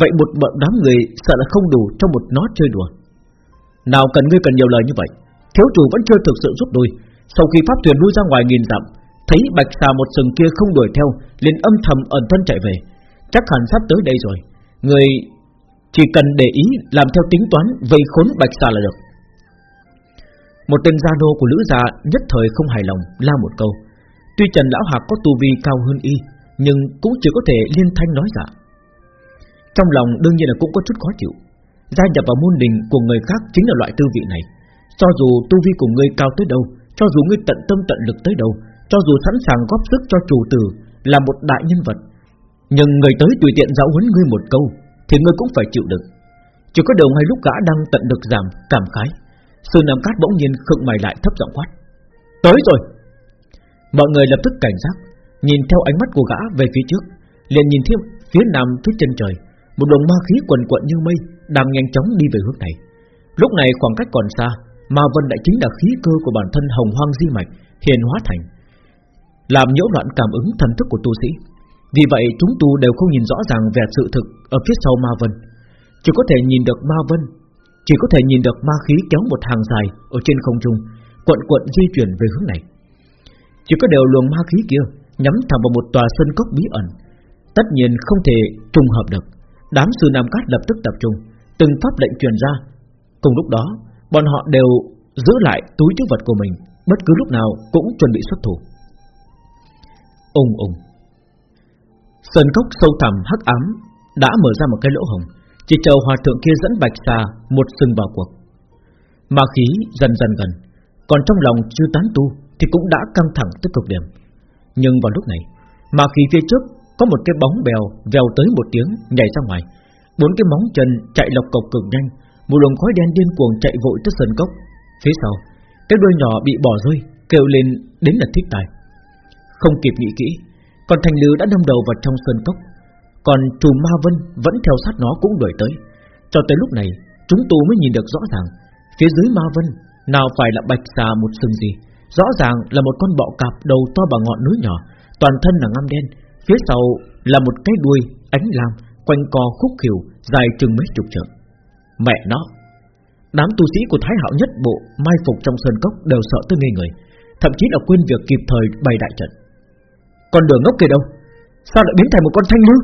[SPEAKER 1] vậy một bọn đám người Sợ là không đủ trong một nó chơi đùa. Nào cần ngươi cần nhiều lời như vậy, Thiếu chủ vẫn chưa thực sự rút đuôi Sau khi pháp thuyền lui ra ngoài nghìn dặm, Thấy bạch xà một sừng kia không đuổi theo, liền âm thầm ẩn thân chạy về. Chắc hẳn sắp tới đây rồi. Người chỉ cần để ý Làm theo tính toán vây khốn bạch xà là được. Một tên gia nô của lữ gia Nhất thời không hài lòng, la một câu. Tuy Trần Lão Hạc có tu vi cao hơn y, Nhưng cũng chỉ có thể liên thanh nói giả Trong lòng đương nhiên là cũng có chút khó chịu. Gia nhập vào môn đình của người khác Chính là loại tư vị này. Cho dù tu vi của ngươi cao tới đâu, Cho dù ngươi tận tâm tận lực tới đâu, cho dù sẵn sàng góp sức cho chủ tử, Là một đại nhân vật. Nhưng người tới tùy tiện giáo huấn ngươi một câu, Thì ngươi cũng phải chịu đựng. Chỉ có đầu ngay lúc gã đang tận được giảm cảm khái. Sư Nam Cát bỗng nhiên khựng mày lại thấp giọng quát. Tới rồi. Mọi người lập tức cảnh giác Nhìn theo ánh mắt của gã về phía trước liền nhìn thêm phía nam phía chân trời Một luồng ma khí quần quận như mây Đang nhanh chóng đi về hướng này. Lúc này khoảng cách còn xa Ma Vân lại chính là khí cơ của bản thân hồng hoang di mạch Hiền hóa thành làm nhiễu loạn cảm ứng thần thức của tu sĩ. Vì vậy chúng tu đều không nhìn rõ ràng về sự thực ở phía sau Ma Vân, chỉ có thể nhìn được Ma Vân, chỉ có thể nhìn được ma khí kéo một hàng dài ở trên không trung, cuộn cuộn di chuyển về hướng này. Chỉ có đều luồng ma khí kia nhắm thẳng vào một tòa sân cốc bí ẩn, tất nhiên không thể trùng hợp được. Đám sư Nam Cát lập tức tập trung, từng pháp lệnh truyền ra. Cùng lúc đó, bọn họ đều giữ lại túi chứa vật của mình, bất cứ lúc nào cũng chuẩn bị xuất thủ. Ung ung Sơn cốc sâu thẳm hắc ám Đã mở ra một cái lỗ hồng chỉ chờ hòa thượng kia dẫn bạch xà Một sừng vào cuộc. Ma khí dần dần gần, Còn trong lòng chưa tán tu Thì cũng đã căng thẳng tới cực điểm. Nhưng vào lúc này, Ma khí phía trước có một cái bóng bèo Vèo tới một tiếng nhảy ra ngoài. Bốn cái móng chân chạy lộc cộc cực nhanh, Một luồng khói đen điên cuồng chạy vội tới sườn cốc. Phía sau, Cái đuôi nhỏ bị bỏ rơi, Kêu lên đến là thích tài. Không kịp nghĩ kỹ Còn thành lư đã đâm đầu vào trong sườn cốc. Còn trùm ma vân vẫn theo sát nó cũng đuổi tới. Cho tới lúc này, Chúng tôi mới nhìn được rõ ràng, Phía dưới ma vân, Nào phải là bạch xà một sừng gì, Rõ ràng là một con bọ cạp đầu to bằng ngọn núi nhỏ, Toàn thân là ngăm đen, Phía sau là một cái đuôi, ánh lam, Quanh co khúc khỉu, Dài chừng mấy chục trượng. Mẹ nó! Đám tu sĩ của Thái Hạo nhất bộ, Mai phục trong sơn cốc đều sợ tới ngây người, Thậm chí là quên việc kịp thời bày đại trận. Con đường ngốc kia đâu? Sao lại biến thành một con thanh lưu